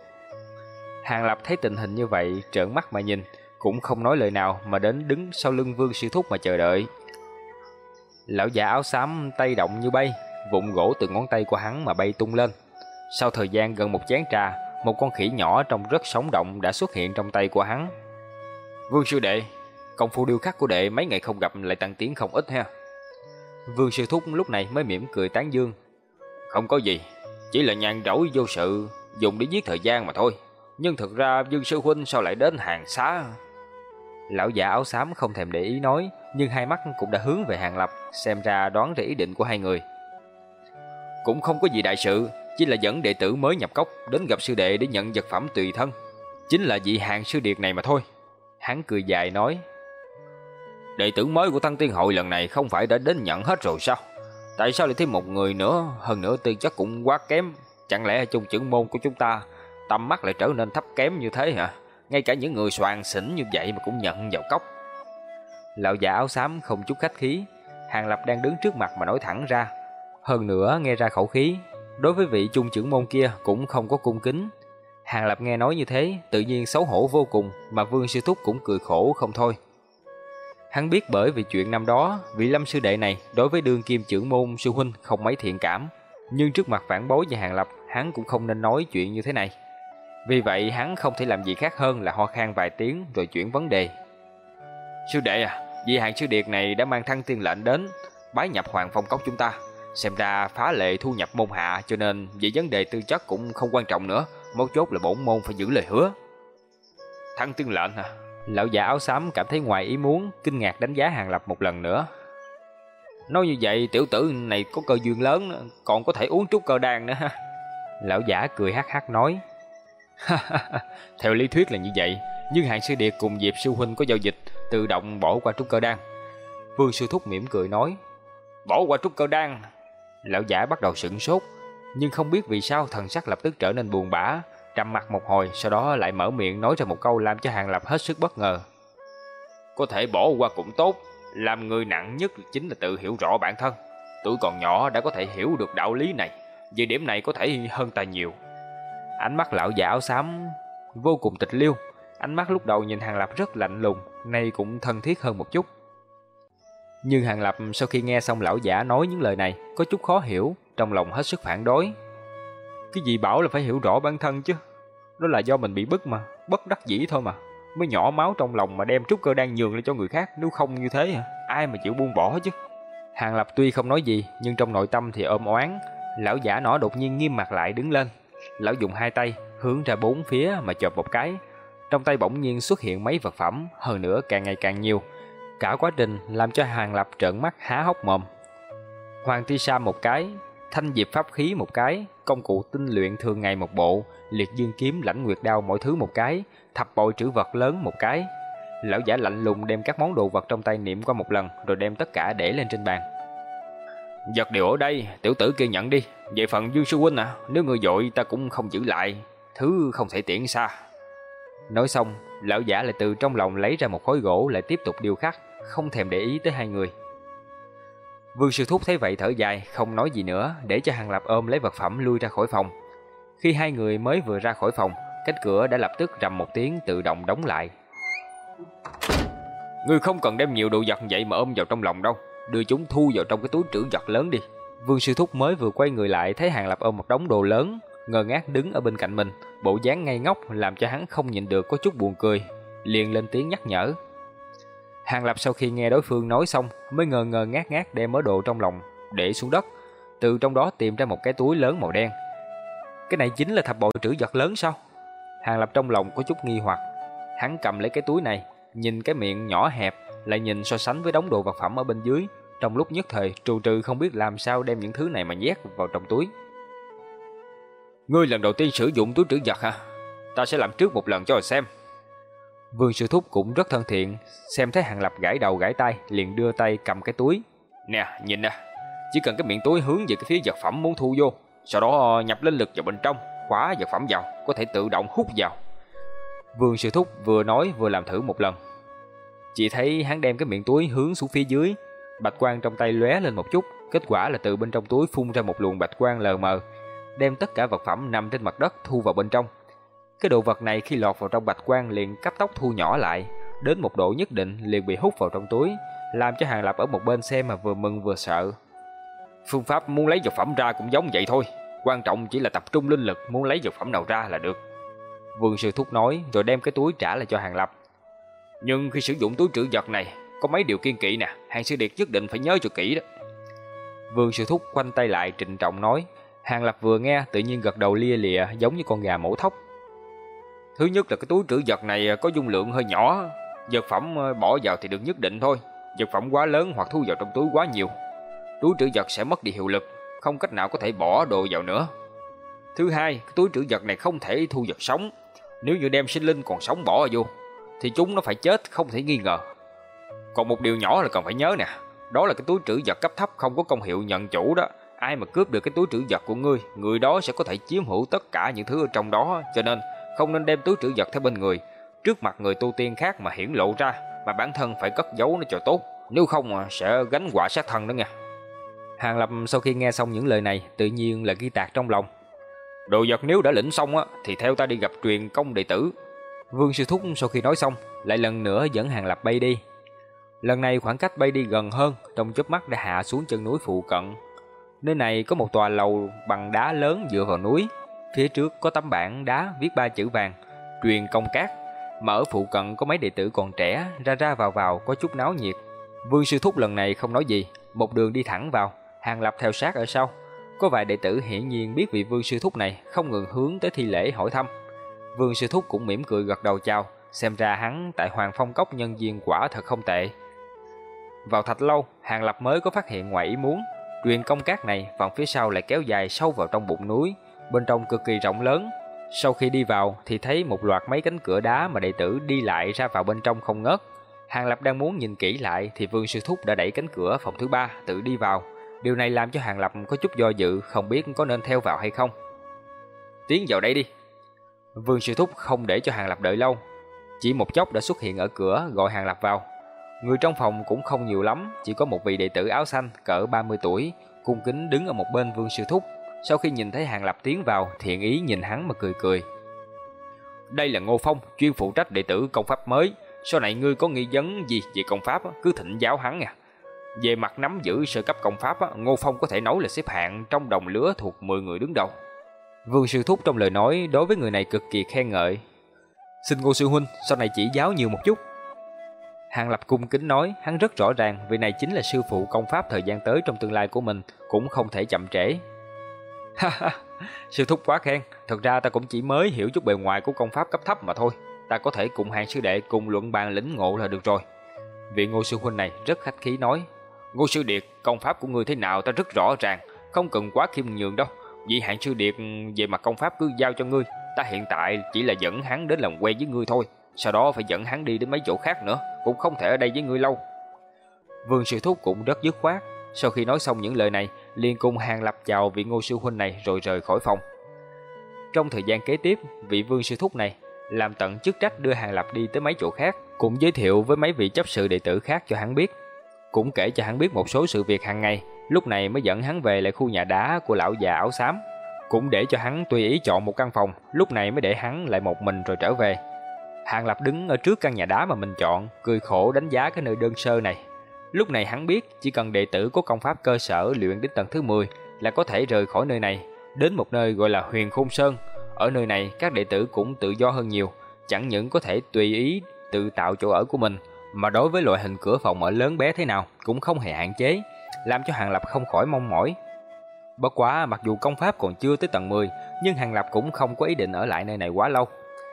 Hàng Lập thấy tình hình như vậy, trợn mắt mà nhìn, cũng không nói lời nào mà đến đứng sau lưng Vương Sư Thúc mà chờ đợi. Lão già áo xám tay động như bay, vụn gỗ từ ngón tay của hắn mà bay tung lên. Sau thời gian gần một chén trà, một con khỉ nhỏ trông rất sống động đã xuất hiện trong tay của hắn. Vương sư đệ, công phu điêu khắc của đệ mấy ngày không gặp lại tăng tiến không ít ha. Vương sư thúc lúc này mới mỉm cười tán dương. Không có gì, chỉ là nhàn rỗi vô sự, dùng để giết thời gian mà thôi. Nhưng thật ra Dương sư huynh sao lại đến hàng xá? Lão già áo xám không thèm để ý nói, nhưng hai mắt cũng đã hướng về Hàng Lập, xem ra đoán ra ý định của hai người. Cũng không có gì đại sự, chỉ là dẫn đệ tử mới nhập cốc đến gặp sư đệ để nhận vật phẩm tùy thân. Chính là vị hạng sư điệt này mà thôi. Hắn cười dài nói. Đệ tử mới của Tăng Tiên Hội lần này không phải đã đến nhận hết rồi sao? Tại sao lại thêm một người nữa, hơn nữa tư chất cũng quá kém. Chẳng lẽ chung chữ môn của chúng ta, tầm mắt lại trở nên thấp kém như thế hả? Ngay cả những người soàn xỉn như vậy mà cũng nhận vào cốc. Lão già áo xám không chút khách khí, Hàng Lập đang đứng trước mặt mà nói thẳng ra. Hơn nữa nghe ra khẩu khí, đối với vị trung trưởng môn kia cũng không có cung kính. Hàng Lập nghe nói như thế, tự nhiên xấu hổ vô cùng, mà Vương Sư Thúc cũng cười khổ không thôi. Hắn biết bởi vì chuyện năm đó, vị lâm sư đệ này đối với đương kim trưởng môn sư huynh không mấy thiện cảm. Nhưng trước mặt phản bối và Hàng Lập, hắn cũng không nên nói chuyện như thế này. Vì vậy hắn không thể làm gì khác hơn là ho khan vài tiếng rồi chuyển vấn đề. Sư đệ à, vị hạng sư điệt này đã mang thăng tiên lệnh đến, bái nhập hoàng phong cốc chúng ta. Xem ra phá lệ thu nhập môn hạ cho nên về vấn đề tư chất cũng không quan trọng nữa, mấu chốt là bổn môn phải giữ lời hứa. Thăng tiên lệnh à? Lão già áo xám cảm thấy ngoài ý muốn, kinh ngạc đánh giá Hàng Lập một lần nữa. Nói như vậy tiểu tử này có cơ duyên lớn, còn có thể uống chút cơ đan nữa ha. Lão giả cười hắc hắc nói. [LAUGHS] Theo lý thuyết là như vậy, nhưng hạng sư điệt cùng Diệp sư huynh có giao dịch, tự động bỏ qua trúc cơ đan. Vương sư thúc mỉm cười nói, bỏ qua trúc cơ đan. Lão giả bắt đầu sững sốt, nhưng không biết vì sao thần sắc lập tức trở nên buồn bã, trầm mặt một hồi, sau đó lại mở miệng nói ra một câu làm cho Hàng Lập hết sức bất ngờ. Có thể bỏ qua cũng tốt, làm người nặng nhất chính là tự hiểu rõ bản thân. Tuổi còn nhỏ đã có thể hiểu được đạo lý này, về điểm này có thể hơn ta nhiều. Ánh mắt lão già áo xám vô cùng tịch liêu, ánh mắt lúc đầu nhìn Hàng Lập rất lạnh lùng, nay cũng thân thiết hơn một chút. Nhưng Hàng Lập sau khi nghe xong lão giả nói những lời này, có chút khó hiểu, trong lòng hết sức phản đối. Cái gì bảo là phải hiểu rõ bản thân chứ? Đó là do mình bị bức mà, bất đắc dĩ thôi mà. Mới nhỏ máu trong lòng mà đem trúc cơ đang nhường lên cho người khác, nếu không như thế hả? Ai mà chịu buông bỏ chứ? Hàng Lập tuy không nói gì, nhưng trong nội tâm thì ôm oán. Lão giả nọ đột nhiên nghiêm mặt lại đứng lên. Lão dùng hai tay hướng ra bốn phía mà chộp một cái. Trong tay bỗng nhiên xuất hiện mấy vật phẩm, hơn nữa càng ngày càng nhiều. Cả quá trình làm cho Hàng Lập trợn mắt há hốc mồm. Hoàng Ti Sa một cái, thanh diệp pháp khí một cái, công cụ tinh luyện thường ngày một bộ, liệt dương kiếm lãnh nguyệt đao mỗi thứ một cái, thập bội trữ vật lớn một cái. Lão giả lạnh lùng đem các món đồ vật trong tay niệm qua một lần rồi đem tất cả để lên trên bàn. Giật đều ở đây, tiểu tử kia nhận đi. Về phần Dương Sư Huynh à, nếu người dội ta cũng không giữ lại, thứ không thể tiện xa. Nói xong, lão giả lại từ trong lòng lấy ra một khối gỗ lại tiếp tục điêu khắc, không thèm để ý tới hai người. Vương Sư Thúc thấy vậy thở dài, không nói gì nữa, để cho Hàng Lập ôm lấy vật phẩm lui ra khỏi phòng. Khi hai người mới vừa ra khỏi phòng, cánh cửa đã lập tức rầm một tiếng tự động đóng lại. Ngươi không cần đem nhiều đồ vật vậy mà ôm vào trong lòng đâu, đưa chúng thu vào trong cái túi trữ vật lớn đi. Vương Sư Thúc mới vừa quay người lại thấy Hàng Lập ôm một đống đồ lớn, ngơ ngác đứng ở bên cạnh mình, bộ dáng ngây ngốc làm cho hắn không nhịn được có chút buồn cười, liền lên tiếng nhắc nhở. Hàng Lập sau khi nghe đối phương nói xong mới ngờ ngờ ngát ngát đem mớ đồ trong lòng để xuống đất, từ trong đó tìm ra một cái túi lớn màu đen. Cái này chính là thập bội trữ vật lớn sao? Hàng Lập trong lòng có chút nghi hoặc. Hắn cầm lấy cái túi này, nhìn cái miệng nhỏ hẹp, lại nhìn so sánh với đống đồ vật phẩm ở bên dưới, trong lúc nhất thời trù trừ không biết làm sao đem những thứ này mà nhét vào trong túi. Ngươi lần đầu tiên sử dụng túi trữ vật hả? Ta sẽ làm trước một lần cho xem. Vương Sư Thúc cũng rất thân thiện, xem thấy Hàng Lập gãi đầu gãi tay, liền đưa tay cầm cái túi. Nè, nhìn nè, chỉ cần cái miệng túi hướng về cái phía vật phẩm muốn thu vô, sau đó nhập linh lực vào bên trong, khóa vật phẩm vào, có thể tự động hút vào. Vương Sư Thúc vừa nói vừa làm thử một lần. Chỉ thấy hắn đem cái miệng túi hướng xuống phía dưới, bạch quang trong tay lóe lên một chút, kết quả là từ bên trong túi phun ra một luồng bạch quang lờ mờ, đem tất cả vật phẩm nằm trên mặt đất thu vào bên trong. Cái đồ vật này khi lọt vào trong bạch quang liền cấp tốc thu nhỏ lại, đến một độ nhất định liền bị hút vào trong túi, làm cho Hàng Lập ở một bên xem mà vừa mừng vừa sợ. Phương pháp muốn lấy vật phẩm ra cũng giống vậy thôi, quan trọng chỉ là tập trung linh lực muốn lấy vật phẩm nào ra là được. Vương Sư Thúc nói rồi đem cái túi trả lại cho Hàng Lập. Nhưng khi sử dụng túi trữ vật này, có mấy điều kiên kỵ nè, Hàng Sư Điệt nhất định phải nhớ cho kỹ đó. Vương Sư Thúc quanh tay lại trịnh trọng nói, Hàng Lập vừa nghe tự nhiên gật đầu lia lịa giống như con gà mổ thóc. Thứ nhất là cái túi trữ vật này có dung lượng hơi nhỏ, vật phẩm ờ, bỏ vào thì được nhất định thôi, vật phẩm quá lớn hoặc thu vào trong túi quá nhiều. Túi trữ vật sẽ mất đi hiệu lực, không cách nào có thể bỏ đồ vào nữa. Thứ hai, cái túi trữ vật này không thể thu vật sống. Nếu như đem sinh linh còn sống bỏ vô, thì chúng nó phải chết không thể nghi ngờ. Còn một điều nhỏ là cần phải nhớ nè, đó là cái túi trữ vật cấp thấp không có công hiệu nhận chủ đó. Ai mà cướp được cái túi trữ vật của ngươi, người đó sẽ có thể chiếm hữu tất cả những thứ ở trong đó, cho nên không nên đem túi trữ vật theo bên người, trước mặt người tu tiên khác mà hiển lộ ra, mà bản thân phải cất giấu nó cho tốt, nếu không mà sẽ gánh quả sát thân đó nha. Hàng Lập sau khi nghe xong những lời này, tự nhiên là ghi tạc trong lòng. Đồ vật nếu đã lĩnh xong á, thì theo ta đi gặp truyền công đệ tử. Vương Sư Thúc sau khi nói xong, lại lần nữa dẫn Hàng Lập bay đi. Lần này khoảng cách bay đi gần hơn, trong chớp mắt đã hạ xuống chân núi phụ cận. Nơi này có một tòa lầu bằng đá lớn dựa vào núi, Phía trước có tấm bảng đá viết ba chữ vàng, truyền công cát. Mà ở phụ cận có mấy đệ tử còn trẻ, ra ra vào vào có chút náo nhiệt. Vương Sư Thúc lần này không nói gì, một đường đi thẳng vào, Hàng Lập theo sát ở sau. Có vài đệ tử hiển nhiên biết vị Vương Sư Thúc này không ngừng hướng tới thi lễ hỏi thăm. Vương Sư Thúc cũng mỉm cười gật đầu chào, xem ra hắn tại Hoàng Phong Cốc nhân viên quả thật không tệ. Vào thạch lâu, Hàng Lập mới có phát hiện ngoài ý muốn, truyền công cát này vòng phía sau lại kéo dài sâu vào trong bụng núi, bên trong cực kỳ rộng lớn. Sau khi đi vào thì thấy một loạt mấy cánh cửa đá mà đệ tử đi lại ra vào bên trong không ngớt. Hàng Lập đang muốn nhìn kỹ lại thì Vương Sư Thúc đã đẩy cánh cửa phòng thứ ba tự đi vào. Điều này làm cho Hàng Lập có chút do dự không biết có nên theo vào hay không. Tiến vào đây đi. Vương Sư Thúc không để cho Hàng Lập đợi lâu. Chỉ một chốc đã xuất hiện ở cửa gọi Hàng Lập vào. Người trong phòng cũng không nhiều lắm, chỉ có một vị đệ tử áo xanh cỡ 30 tuổi, cung kính đứng ở một bên Vương Sư Thúc sau khi nhìn thấy Hàng Lập tiến vào, thiện ý nhìn hắn mà cười cười. Đây là Ngô Phong, chuyên phụ trách đệ tử công pháp mới. Sau này ngươi có nghi vấn gì về công pháp, cứ thỉnh giáo hắn nha. Về mặt nắm giữ sơ cấp công pháp, Ngô Phong có thể nói là xếp hạng trong đồng lứa thuộc 10 người đứng đầu. Vương Sư Thúc trong lời nói đối với người này cực kỳ khen ngợi. Xin Ngô Sư Huynh, sau này chỉ giáo nhiều một chút. Hàng Lập cung kính nói, hắn rất rõ ràng vì này chính là sư phụ công pháp thời gian tới trong tương lai của mình, cũng không thể chậm trễ. [LAUGHS] Ha ha, sư thúc quá khen, thật ra ta cũng chỉ mới hiểu chút bề ngoài của công pháp cấp thấp mà thôi. Ta có thể cùng hàng sư đệ cùng luận bàn lĩnh ngộ là được rồi. Vị ngô sư huynh này rất khách khí nói. Ngô sư điệt, công pháp của ngươi thế nào ta rất rõ ràng, không cần quá khiêm nhường đâu. Vị hạng sư điệt về mặt công pháp cứ giao cho ngươi. Ta hiện tại chỉ là dẫn hắn đến làm quen với ngươi thôi. Sau đó phải dẫn hắn đi đến mấy chỗ khác nữa, cũng không thể ở đây với ngươi lâu. Vương sư thúc cũng rất dứt khoát, sau khi nói xong những lời này, liền cùng Hàng Lập chào vị ngô sư huynh này rồi rời khỏi phòng. Trong thời gian kế tiếp, vị vương sư thúc này làm tận chức trách đưa Hàng Lập đi tới mấy chỗ khác, cũng giới thiệu với mấy vị chấp sự đệ tử khác cho hắn biết. Cũng kể cho hắn biết một số sự việc hàng ngày, lúc này mới dẫn hắn về lại khu nhà đá của lão già áo xám. Cũng để cho hắn tùy ý chọn một căn phòng, lúc này mới để hắn lại một mình rồi trở về. Hàng Lập đứng ở trước căn nhà đá mà mình chọn, cười khổ đánh giá cái nơi đơn sơ này, Lúc này hắn biết chỉ cần đệ tử có công pháp cơ sở luyện đến tầng thứ 10 là có thể rời khỏi nơi này, đến một nơi gọi là Huyền Khôn Sơn. Ở nơi này các đệ tử cũng tự do hơn nhiều, chẳng những có thể tùy ý tự tạo chỗ ở của mình, mà đối với loại hình cửa phòng ở lớn bé thế nào cũng không hề hạn chế, làm cho Hàng Lập không khỏi mong mỏi. Bất quá mặc dù công pháp còn chưa tới tầng 10, nhưng Hàng Lập cũng không có ý định ở lại nơi này quá lâu.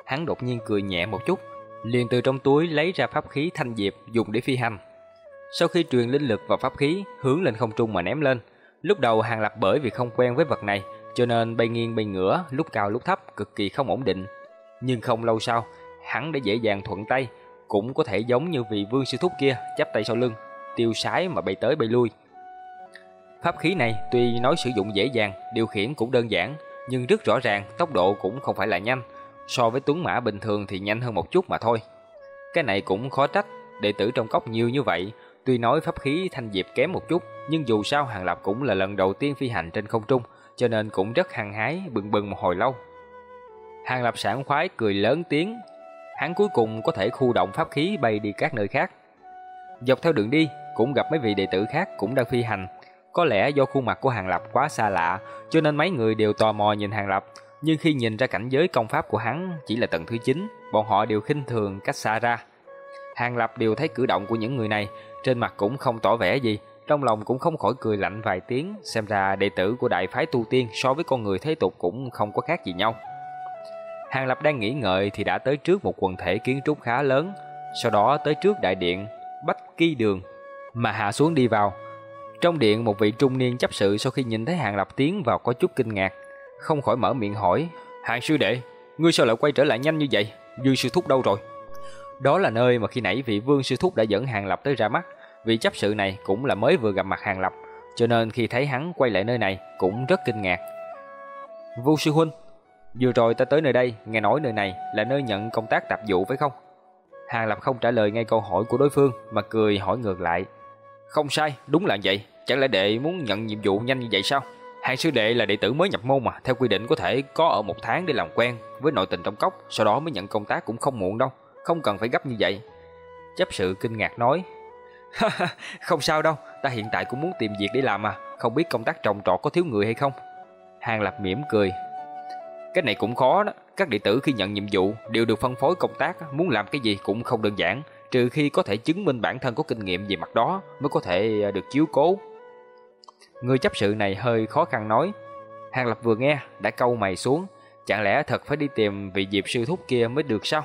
Hắn đột nhiên cười nhẹ một chút, liền từ trong túi lấy ra pháp khí thanh diệp dùng để phi hành. Sau khi truyền linh lực vào pháp khí, hướng lên không trung mà ném lên. Lúc đầu Hàng Lập bởi vì không quen với vật này, cho nên bay nghiêng bay ngửa, lúc cao lúc thấp, cực kỳ không ổn định. Nhưng không lâu sau, hắn đã dễ dàng thuận tay, cũng có thể giống như vị vương sư thúc kia, chắp tay sau lưng, tiêu sái mà bay tới bay lui. Pháp khí này tuy nói sử dụng dễ dàng, điều khiển cũng đơn giản, nhưng rất rõ ràng tốc độ cũng không phải là nhanh, so với tuấn mã bình thường thì nhanh hơn một chút mà thôi. Cái này cũng khó trách, đệ tử trong cốc nhiều như vậy, tuy nói pháp khí thanh diệp kém một chút, nhưng dù sao Hàng Lập cũng là lần đầu tiên phi hành trên không trung, cho nên cũng rất hăng hái, bừng bừng một hồi lâu. Hàng Lập sảng khoái cười lớn tiếng, hắn cuối cùng có thể khu động pháp khí bay đi các nơi khác. Dọc theo đường đi, cũng gặp mấy vị đệ tử khác cũng đang phi hành. Có lẽ do khuôn mặt của Hàng Lập quá xa lạ, cho nên mấy người đều tò mò nhìn Hàng Lập, nhưng khi nhìn ra cảnh giới công pháp của hắn chỉ là tầng thứ 9, bọn họ đều khinh thường cách xa ra. Hàng Lập đều thấy cử động của những người này, trên mặt cũng không tỏ vẻ gì, trong lòng cũng không khỏi cười lạnh vài tiếng, xem ra đệ tử của đại phái tu tiên so với con người thế tục cũng không có khác gì nhau. Hàng Lập đang nghĩ ngợi thì đã tới trước một quần thể kiến trúc khá lớn, sau đó tới trước đại điện Bách Kỳ Đường, mà hạ xuống đi vào. Trong điện một vị trung niên chấp sự sau khi nhìn thấy Hàng Lập tiến vào có chút kinh ngạc, không khỏi mở miệng hỏi: "Hàng sư đệ, ngươi sao lại quay trở lại nhanh như vậy? Dương sư thúc đâu rồi?" Đó là nơi mà khi nãy vị Vương sư thúc đã dẫn Hàng Lập tới ra mắt, vị chấp sự này cũng là mới vừa gặp mặt Hàng Lập, cho nên khi thấy hắn quay lại nơi này cũng rất kinh ngạc. "Vu sư huynh, vừa rồi ta tới nơi đây, nghe nói nơi này là nơi nhận công tác tạp vụ phải không?" Hàng Lập không trả lời ngay câu hỏi của đối phương mà cười hỏi ngược lại. "Không sai, đúng là vậy, chẳng lẽ đệ muốn nhận nhiệm vụ nhanh như vậy sao?" Hàng sư đệ là đệ tử mới nhập môn mà, theo quy định có thể có ở một tháng để làm quen với nội tình trong cốc, sau đó mới nhận công tác cũng không muộn đâu, không cần phải gấp như vậy. Chấp sự kinh ngạc nói, không sao đâu, ta hiện tại cũng muốn tìm việc để làm mà, không biết công tác trồng trọt có thiếu người hay không. Hàng Lập mỉm cười, cái này cũng khó đó, các đệ tử khi nhận nhiệm vụ đều được phân phối công tác, muốn làm cái gì cũng không đơn giản, trừ khi có thể chứng minh bản thân có kinh nghiệm về mặt đó mới có thể à, được chiếu cố. Người chấp sự này hơi khó khăn nói. Hàng Lập vừa nghe, đã câu mày xuống. Chẳng lẽ thật phải đi tìm vị diệp sư thúc kia mới được sao?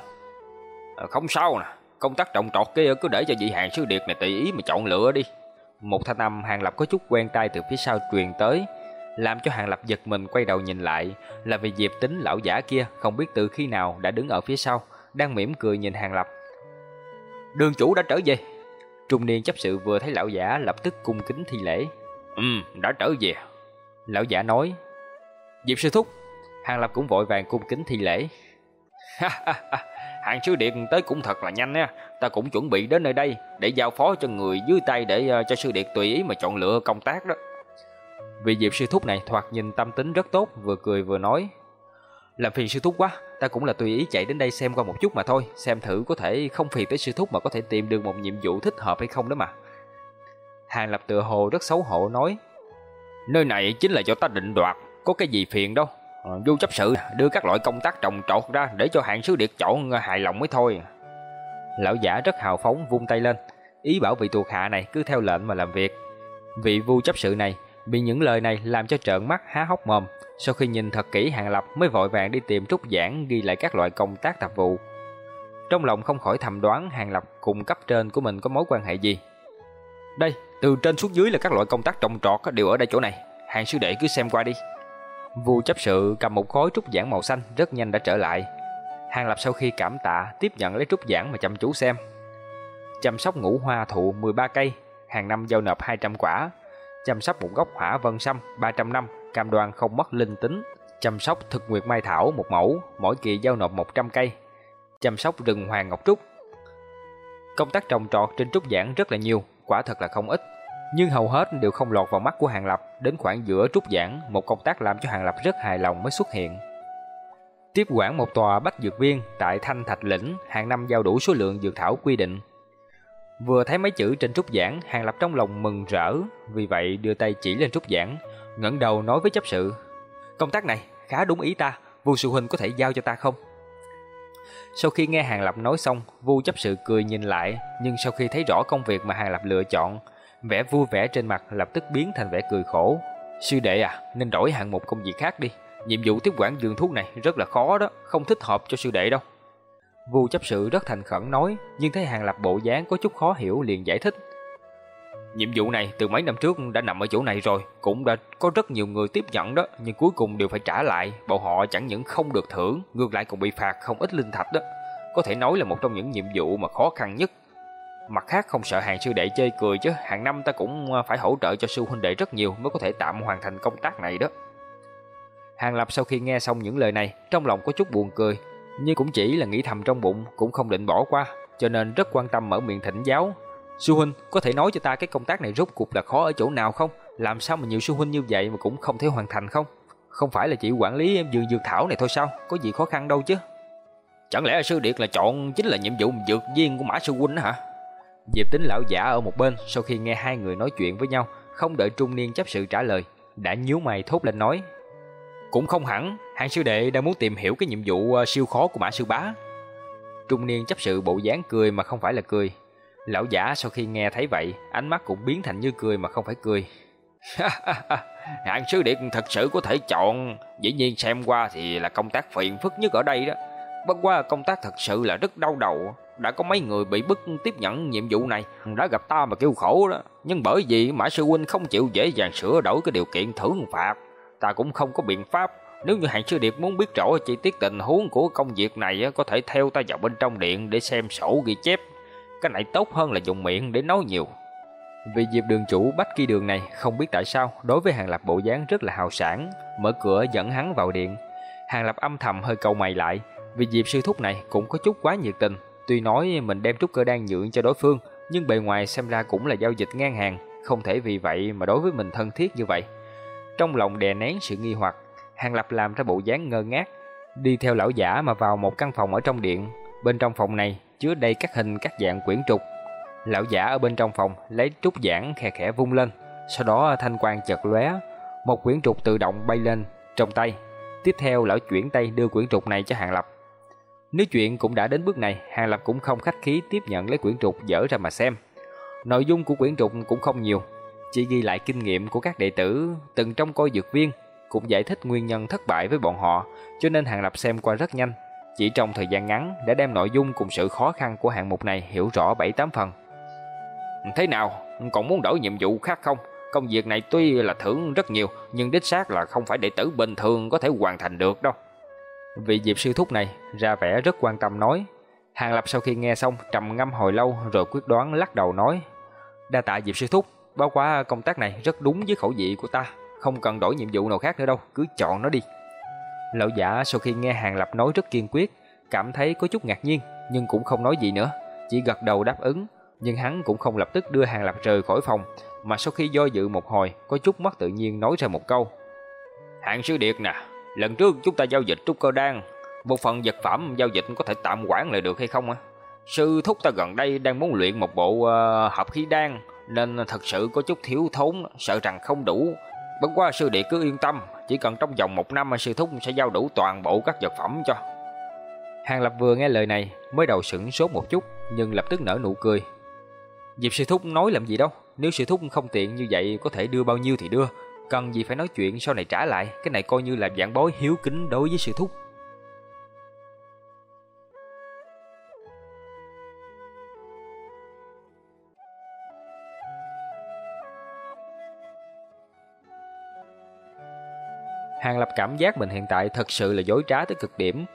À, không sao nè, công tác trọng trọt kia cứ để cho vị hàng sư điệt này tùy ý mà chọn lựa đi. Một thanh âm Hàng Lập có chút quen tai từ phía sau truyền tới, làm cho Hàng Lập giật mình quay đầu nhìn lại, là vị diệp tính lão giả kia không biết từ khi nào đã đứng ở phía sau, đang mỉm cười nhìn Hàng Lập. Đường chủ đã trở về. Trung niên chấp sự vừa thấy lão giả lập tức cung kính thi lễ. Ừ, đã trở về. Lão giả nói. Diệp sư thúc. Hàng Lập cũng vội vàng cung kính thi lễ. Hàng sư điện tới cũng thật là nhanh á, Ta cũng chuẩn bị đến nơi đây để giao phó cho người dưới tay để ờ, cho sư điện tùy ý mà chọn lựa công tác đó. vì Diệp sư thúc này thoạt nhìn tâm tính rất tốt, vừa cười vừa nói. Làm phiền sư thúc quá, ta cũng là tùy ý chạy đến đây xem qua một chút mà thôi, xem thử có thể không phiền tới sư thúc mà có thể tìm được một nhiệm vụ thích hợp hay không đó mà. Hàng Lập tựa hồ rất xấu hổ nói, Nơi này chính là do ta định đoạt, Có cái gì phiền đâu. Ờ, du chấp sự, đưa các loại công tác trồng trọt ra Để cho hạng sứ điệt chọn hài lòng mới thôi. Lão giả rất hào phóng vung tay lên, Ý bảo vị thuộc hạ này cứ theo lệnh mà làm việc. Vị vu chấp sự này, Bị những lời này làm cho trợn mắt há hốc mồm, Sau khi nhìn thật kỹ Hàng Lập Mới vội vàng đi tìm trúc giảng Ghi lại các loại công tác tạp vụ. Trong lòng không khỏi thầm đoán Hàng Lập cùng cấp trên của mình có mối quan hệ gì. Đây từ trên xuống dưới là các loại công tác trồng trọt đều ở đây chỗ này. Hàng sư đệ cứ xem qua đi. Vu chấp sự cầm một khối trúc giảng màu xanh rất nhanh đã trở lại. Hàng Lập sau khi cảm tạ tiếp nhận lấy trúc giảng mà chăm chú xem. Chăm sóc ngũ hoa thụ 13 cây, hàng năm giao nộp 200 quả. Chăm sóc một gốc hỏa vân sâm 300 năm, cam đoan không mất linh tính. Chăm sóc thực nguyệt mai thảo một mẫu, mỗi kỳ giao nộp 100 cây. Chăm sóc rừng hoàng ngọc trúc. Công tác trồng trọt trên trúc giảng rất là nhiều, quả thật là không ít nhưng hầu hết đều không lọt vào mắt của Hàng Lập. Đến khoảng giữa trúc giảng, một công tác làm cho Hàng Lập rất hài lòng mới xuất hiện. Tiếp quản một tòa bách dược viên tại Thanh Thạch Lĩnh, hàng năm giao đủ số lượng dược thảo quy định. Vừa thấy mấy chữ trên trúc giảng, Hàng Lập trong lòng mừng rỡ, vì vậy đưa tay chỉ lên trúc giảng, ngẩng đầu nói với chấp sự: "Công tác này khá đúng ý ta, Vu sư huynh có thể giao cho ta không?" Sau khi nghe Hàng Lập nói xong, Vu chấp sự cười nhìn lại, nhưng sau khi thấy rõ công việc mà Hàng Lập lựa chọn, vẻ vui vẻ trên mặt lập tức biến thành vẻ cười khổ. Sư đệ à, nên đổi hạng mục công việc khác đi. Nhiệm vụ tiếp quản vườn thuốc này rất là khó đó, không thích hợp cho sư đệ đâu. Vu chấp sự rất thành khẩn nói, nhưng thấy Hàng Lập bộ dáng có chút khó hiểu liền giải thích. Nhiệm vụ này từ mấy năm trước đã nằm ở chỗ này rồi, cũng đã có rất nhiều người tiếp nhận đó, nhưng cuối cùng đều phải trả lại, bọn họ chẳng những không được thưởng, ngược lại còn bị phạt không ít linh thạch đó. Có thể nói là một trong những nhiệm vụ mà khó khăn nhất. Mặt khác không sợ hàng sư đệ chơi cười chứ, hàng năm ta cũng ờ, phải hỗ trợ cho sư huynh đệ rất nhiều mới có thể tạm hoàn thành công tác này đó. Hàng Lập sau khi nghe xong những lời này, trong lòng có chút buồn cười, nhưng cũng chỉ là nghĩ thầm trong bụng, cũng không định bỏ qua, cho nên rất quan tâm mở miệng thỉnh giáo, Sư huynh có thể nói cho ta cái công tác này rốt cuộc là khó ở chỗ nào không? Làm sao mà nhiều sư huynh như vậy mà cũng không thể hoàn thành không? Không phải là chỉ quản lý em dược dược thảo này thôi sao? Có gì khó khăn đâu chứ? Chẳng lẽ sư điệt là chọn chính là nhiệm vụ dược viên của mã sư huynh hả? Diệp tính lão giả ở một bên sau khi nghe hai người nói chuyện với nhau, không đợi trung niên chấp sự trả lời, đã nhíu mày thốt lên nói. Cũng không hẳn, hàng sư đệ đang muốn tìm hiểu cái nhiệm vụ ờ, siêu khó của mã sư bá. Trung niên chấp sự bộ dáng cười mà không phải là cười, Lão giả sau khi nghe thấy vậy, ánh mắt cũng biến thành như cười mà không phải cười. [LAUGHS] Hạng sư đệ thật sự có thể chọn, dĩ nhiên xem qua thì là công tác phiền phức nhất ở đây đó. Bất qua công tác thật sự là rất đau đầu. Đã có mấy người bị bức tiếp nhận nhiệm vụ này, đã gặp ta mà kêu khổ đó. Nhưng bởi vì Mã Sư Huynh không chịu dễ dàng sửa đổi cái điều kiện thưởng phạt, ta cũng không có biện pháp. Nếu như Hạng Sư Điệp muốn biết rõ chi tiết tình huống của công việc này, có thể theo ta vào bên trong điện để xem sổ ghi chép cái này tốt hơn là dùng miệng để nói nhiều. Vì Diệp đường chủ bách kỳ đường này không biết tại sao đối với Hàng Lập bộ dáng rất là hào sản, mở cửa dẫn hắn vào điện. Hàng Lập âm thầm hơi cầu mày lại, vì Diệp sư thúc này cũng có chút quá nhiệt tình. Tuy nói mình đem trúc cơ đan nhượng cho đối phương, nhưng bề ngoài xem ra cũng là giao dịch ngang hàng, không thể vì vậy mà đối với mình thân thiết như vậy. Trong lòng đè nén sự nghi hoặc, Hàng Lập làm ra bộ dáng ngơ ngác, đi theo lão giả mà vào một căn phòng ở trong điện. Bên trong phòng này chứa đầy các hình các dạng quyển trục. Lão giả ở bên trong phòng lấy trúc giảng khe khẽ vung lên, sau đó thanh quang chợt lóe, một quyển trục tự động bay lên trong tay. Tiếp theo lão chuyển tay đưa quyển trục này cho Hàng Lập. Nếu chuyện cũng đã đến bước này, Hàng Lập cũng không khách khí tiếp nhận lấy quyển trục dở ra mà xem. Nội dung của quyển trục cũng không nhiều, chỉ ghi lại kinh nghiệm của các đệ tử từng trong coi dược viên, cũng giải thích nguyên nhân thất bại với bọn họ, cho nên Hàng Lập xem qua rất nhanh, chỉ trong thời gian ngắn đã đem nội dung cùng sự khó khăn của hạng mục này hiểu rõ 7-8 phần. Thế nào, còn muốn đổi nhiệm vụ khác không? Công việc này tuy là thưởng rất nhiều, nhưng đích xác là không phải đệ tử bình thường có thể hoàn thành được đâu. Vị Diệp sư thúc này ra vẻ rất quan tâm nói. Hàng Lập sau khi nghe xong trầm ngâm hồi lâu rồi quyết đoán lắc đầu nói. Đa tạ Diệp sư thúc, bao qua công tác này rất đúng với khẩu vị của ta. Không cần đổi nhiệm vụ nào khác nữa đâu, cứ chọn nó đi. Lão giả sau khi nghe Hàng Lập nói rất kiên quyết, cảm thấy có chút ngạc nhiên, nhưng cũng không nói gì nữa, chỉ gật đầu đáp ứng. Nhưng hắn cũng không lập tức đưa Hàng Lập rời khỏi phòng, mà sau khi do dự một hồi, có chút mất tự nhiên nói ra một câu. Hàng sư điệt nè, lần trước chúng ta giao dịch trúc cơ đan, một phần vật phẩm giao dịch có thể tạm quản lại được hay không á? Sư thúc ta gần đây đang muốn luyện một bộ uh, hợp khí đan, nên thật sự có chút thiếu thốn, sợ rằng không đủ. Bất quá sư đệ cứ yên tâm, chỉ cần trong vòng một năm sư thúc sẽ giao đủ toàn bộ các vật phẩm cho. Hàng Lập vừa nghe lời này mới đầu sững sốt một chút nhưng lập tức nở nụ cười. Diệp sư thúc nói làm gì đâu, nếu sư thúc không tiện như vậy có thể đưa bao nhiêu thì đưa, cần gì phải nói chuyện sau này trả lại, cái này coi như là dạng bối hiếu kính đối với sư thúc. Hàng Lập cảm giác mình hiện tại thật sự là dối trá tới cực điểm.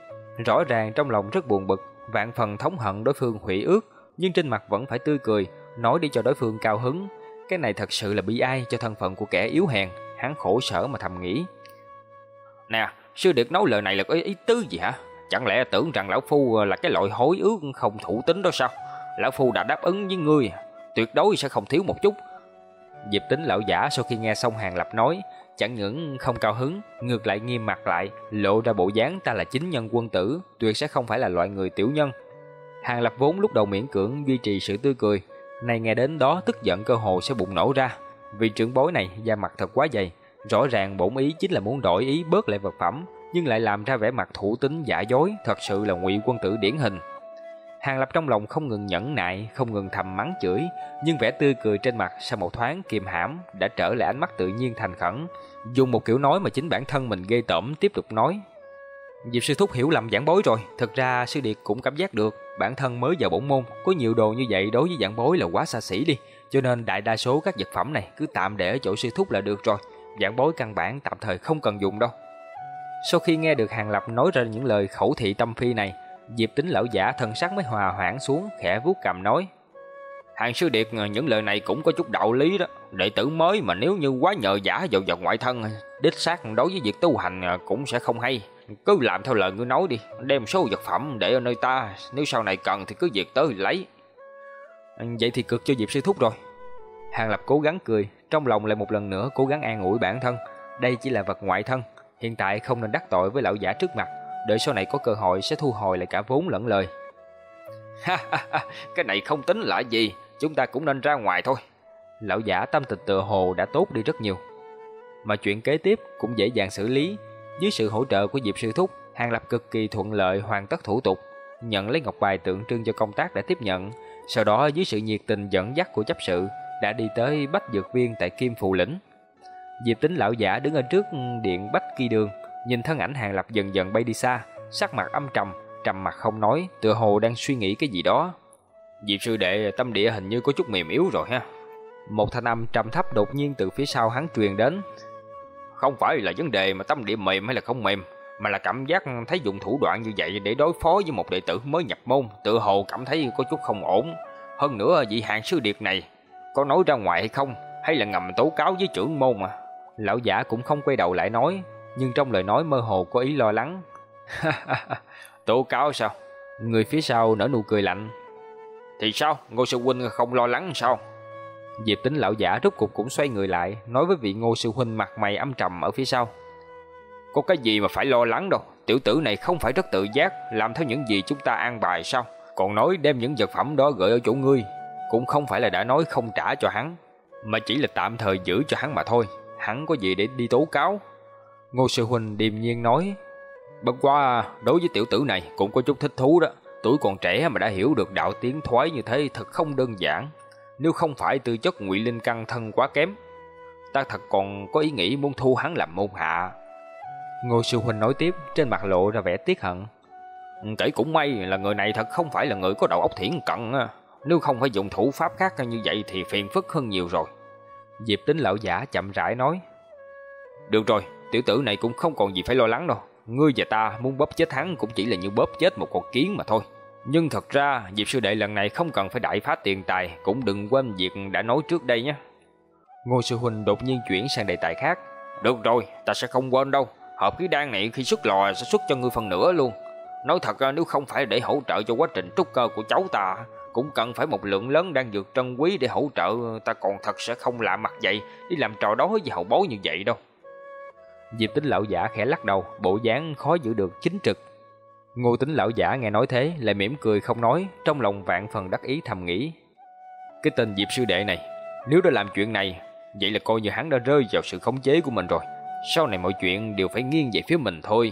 Rõ ràng trong lòng rất buồn bực, vạn phần thống hận đối phương hủy ước, nhưng trên mặt vẫn phải tươi cười, nói đi cho đối phương cao hứng. Cái này thật sự là bi ai cho thân phận của kẻ yếu hèn, hắn khổ sở mà thầm nghĩ. Nè, sư điệt nói lời này là có ý tứ gì hả? Chẳng lẽ tưởng rằng lão phu ờ, là cái loại hối ước không thủ tính đó sao? Lão phu đã đáp ứng với ngươi, tuyệt đối sẽ không thiếu một chút. Diệp tính lão giả sau khi nghe xong hàng lập nói, chẳng những không cao hứng, ngược lại nghiêm mặt lại, lộ ra bộ dáng ta là chính nhân quân tử, tuyệt sẽ không phải là loại người tiểu nhân. Hàng Lập vốn lúc đầu miễn cưỡng duy trì sự tươi cười, này nghe đến đó tức giận cơ hồ sẽ bụng nổ ra. Vì trưởng bối này da mặt thật quá dày, rõ ràng bổn ý chính là muốn đổi ý bớt lại vật phẩm, nhưng lại làm ra vẻ mặt thủ tính giả dối, thật sự là ngụy quân tử điển hình. Hàng Lập trong lòng không ngừng nhẫn nại, không ngừng thầm mắng chửi, nhưng vẻ tươi cười trên mặt sau một thoáng kiềm hãm đã trở lại ánh mắt tự nhiên thành khẩn, dùng một kiểu nói mà chính bản thân mình ghê tởm tiếp tục nói. Diệp sư thúc hiểu lầm giảng bối rồi, thực ra sư điệt cũng cảm giác được, bản thân mới vào bổn môn, có nhiều đồ như vậy đối với dạng bối là quá xa xỉ đi, cho nên đại đa số các vật phẩm này cứ tạm để ở chỗ sư thúc là được rồi, dạng bối căn bản tạm thời không cần dùng đâu. Sau khi nghe được Hàng Lập nói ra những lời khẩu thị tâm phi này, Diệp tính lão giả thần sắc mới hòa hoãn xuống, khẽ vuốt cằm nói. Hàng sư điệt ờ, những lời này cũng có chút đạo lý đó. Đệ tử mới mà nếu như quá nhờ giả vào vật ngoại thân, đích xác đối với việc tu hành ờ, cũng sẽ không hay. Cứ làm theo lời ngươi nói đi, đem số vật phẩm để ở nơi ta, nếu sau này cần thì cứ việc tới lấy. Vậy thì cực cho Diệp sư thúc rồi. Hàng Lập cố gắng cười, trong lòng lại một lần nữa cố gắng an ủi bản thân. Đây chỉ là vật ngoại thân, hiện tại không nên đắc tội với lão giả trước mặt, đợi sau này có cơ hội sẽ thu hồi lại cả vốn lẫn lời. [LAUGHS] Ha ha ha, cái này không tính là gì, chúng ta cũng nên ra ngoài thôi. Lão giả tâm tình tựa hồ đã tốt đi rất nhiều. Mà chuyện kế tiếp cũng dễ dàng xử lý, dưới sự hỗ trợ của Diệp Sư Thúc, Hàng Lập cực kỳ thuận lợi hoàn tất thủ tục, nhận lấy ngọc bài tượng trưng cho công tác đã tiếp nhận, sau đó dưới sự nhiệt tình dẫn dắt của chấp sự, đã đi tới Bách Dược Viên tại Kim Phù Lĩnh. Diệp Tính lão giả đứng ở trước điện Bách Kỳ Đường, nhìn thân ảnh Hàng Lập dần dần bay đi xa, sắc mặt âm trầm, trầm mặt không nói, tựa hồ đang suy nghĩ cái gì đó. Diệp sư đệ tâm địa hình như có chút mềm yếu rồi ha. Một thanh âm trầm thấp đột nhiên từ phía sau hắn truyền đến. Không phải là vấn đề mà tâm địa mềm hay là không mềm, mà là cảm giác thấy dùng thủ đoạn như vậy để đối phó với một đệ tử mới nhập môn, tự hồ cảm thấy có chút không ổn. Hơn nữa vị hạng sư điệt này có nói ra ngoài hay không, hay là ngầm tố cáo với trưởng môn mà. Lão giả cũng không quay đầu lại nói, nhưng trong lời nói mơ hồ có ý lo lắng. [LAUGHS] tố cáo sao? Người phía sau nở nụ cười lạnh. Thì sao? Ngô sư huynh không lo lắng sao? Diệp tính lão giả rút cục cũng xoay người lại, nói với vị ngô sư huynh mặt mày âm trầm ở phía sau. Có cái gì mà phải lo lắng đâu, tiểu tử này không phải rất tự giác, làm theo những gì chúng ta an bài sao? Còn nói đem những vật phẩm đó gửi ở chỗ ngươi, cũng không phải là đã nói không trả cho hắn, mà chỉ là tạm thời giữ cho hắn mà thôi, hắn có gì để đi tố cáo. Ngô sư huynh điềm nhiên nói, bất quá đối với tiểu tử này cũng có chút thích thú đó, tuổi còn trẻ mà đã hiểu được đạo tiếng thoái như thế thật không đơn giản. Nếu không phải tư chất ngụy linh căn thân quá kém, ta thật còn có ý nghĩ muốn thu hắn làm môn hạ. Ngô sư huynh nói tiếp, trên mặt lộ ra vẻ tiếc hận. Ừ, kể cũng may là người này thật không phải là người có đầu óc thiển cận Nếu không phải dùng thủ pháp khác như vậy thì phiền phức hơn nhiều rồi. Diệp tính lão giả chậm rãi nói. Được rồi, tiểu tử này cũng không còn gì phải lo lắng đâu. Ngươi và ta muốn bóp chết hắn cũng chỉ là như bóp chết một con kiến mà thôi. Nhưng thật ra, Diệp sư đệ lần này không cần phải đại phát tiền tài, cũng đừng quên việc đã nói trước đây nhé. Ngô sư huynh đột nhiên chuyển sang đề tài khác. Được rồi, ta sẽ không quên đâu. Hợp khí đan này khi xuất lò sẽ xuất cho ngươi phần nữa luôn. Nói thật ra nếu không phải để hỗ trợ cho quá trình trúc cơ của cháu ta, cũng cần phải một lượng lớn đang dược trân quý để hỗ trợ, ta còn thật sẽ không lạ mặt vậy, đi làm trò đó với hậu bối như vậy đâu. Diệp tính lão giả khẽ lắc đầu, bộ dáng khó giữ được chính trực. Ngô tính lão giả nghe nói thế, lại mỉm cười không nói, trong lòng vạn phần đắc ý thầm nghĩ. Cái tên Diệp sư đệ này, nếu đã làm chuyện này, vậy là coi như hắn đã rơi vào sự khống chế của mình rồi. Sau này mọi chuyện đều phải nghiêng về phía mình thôi.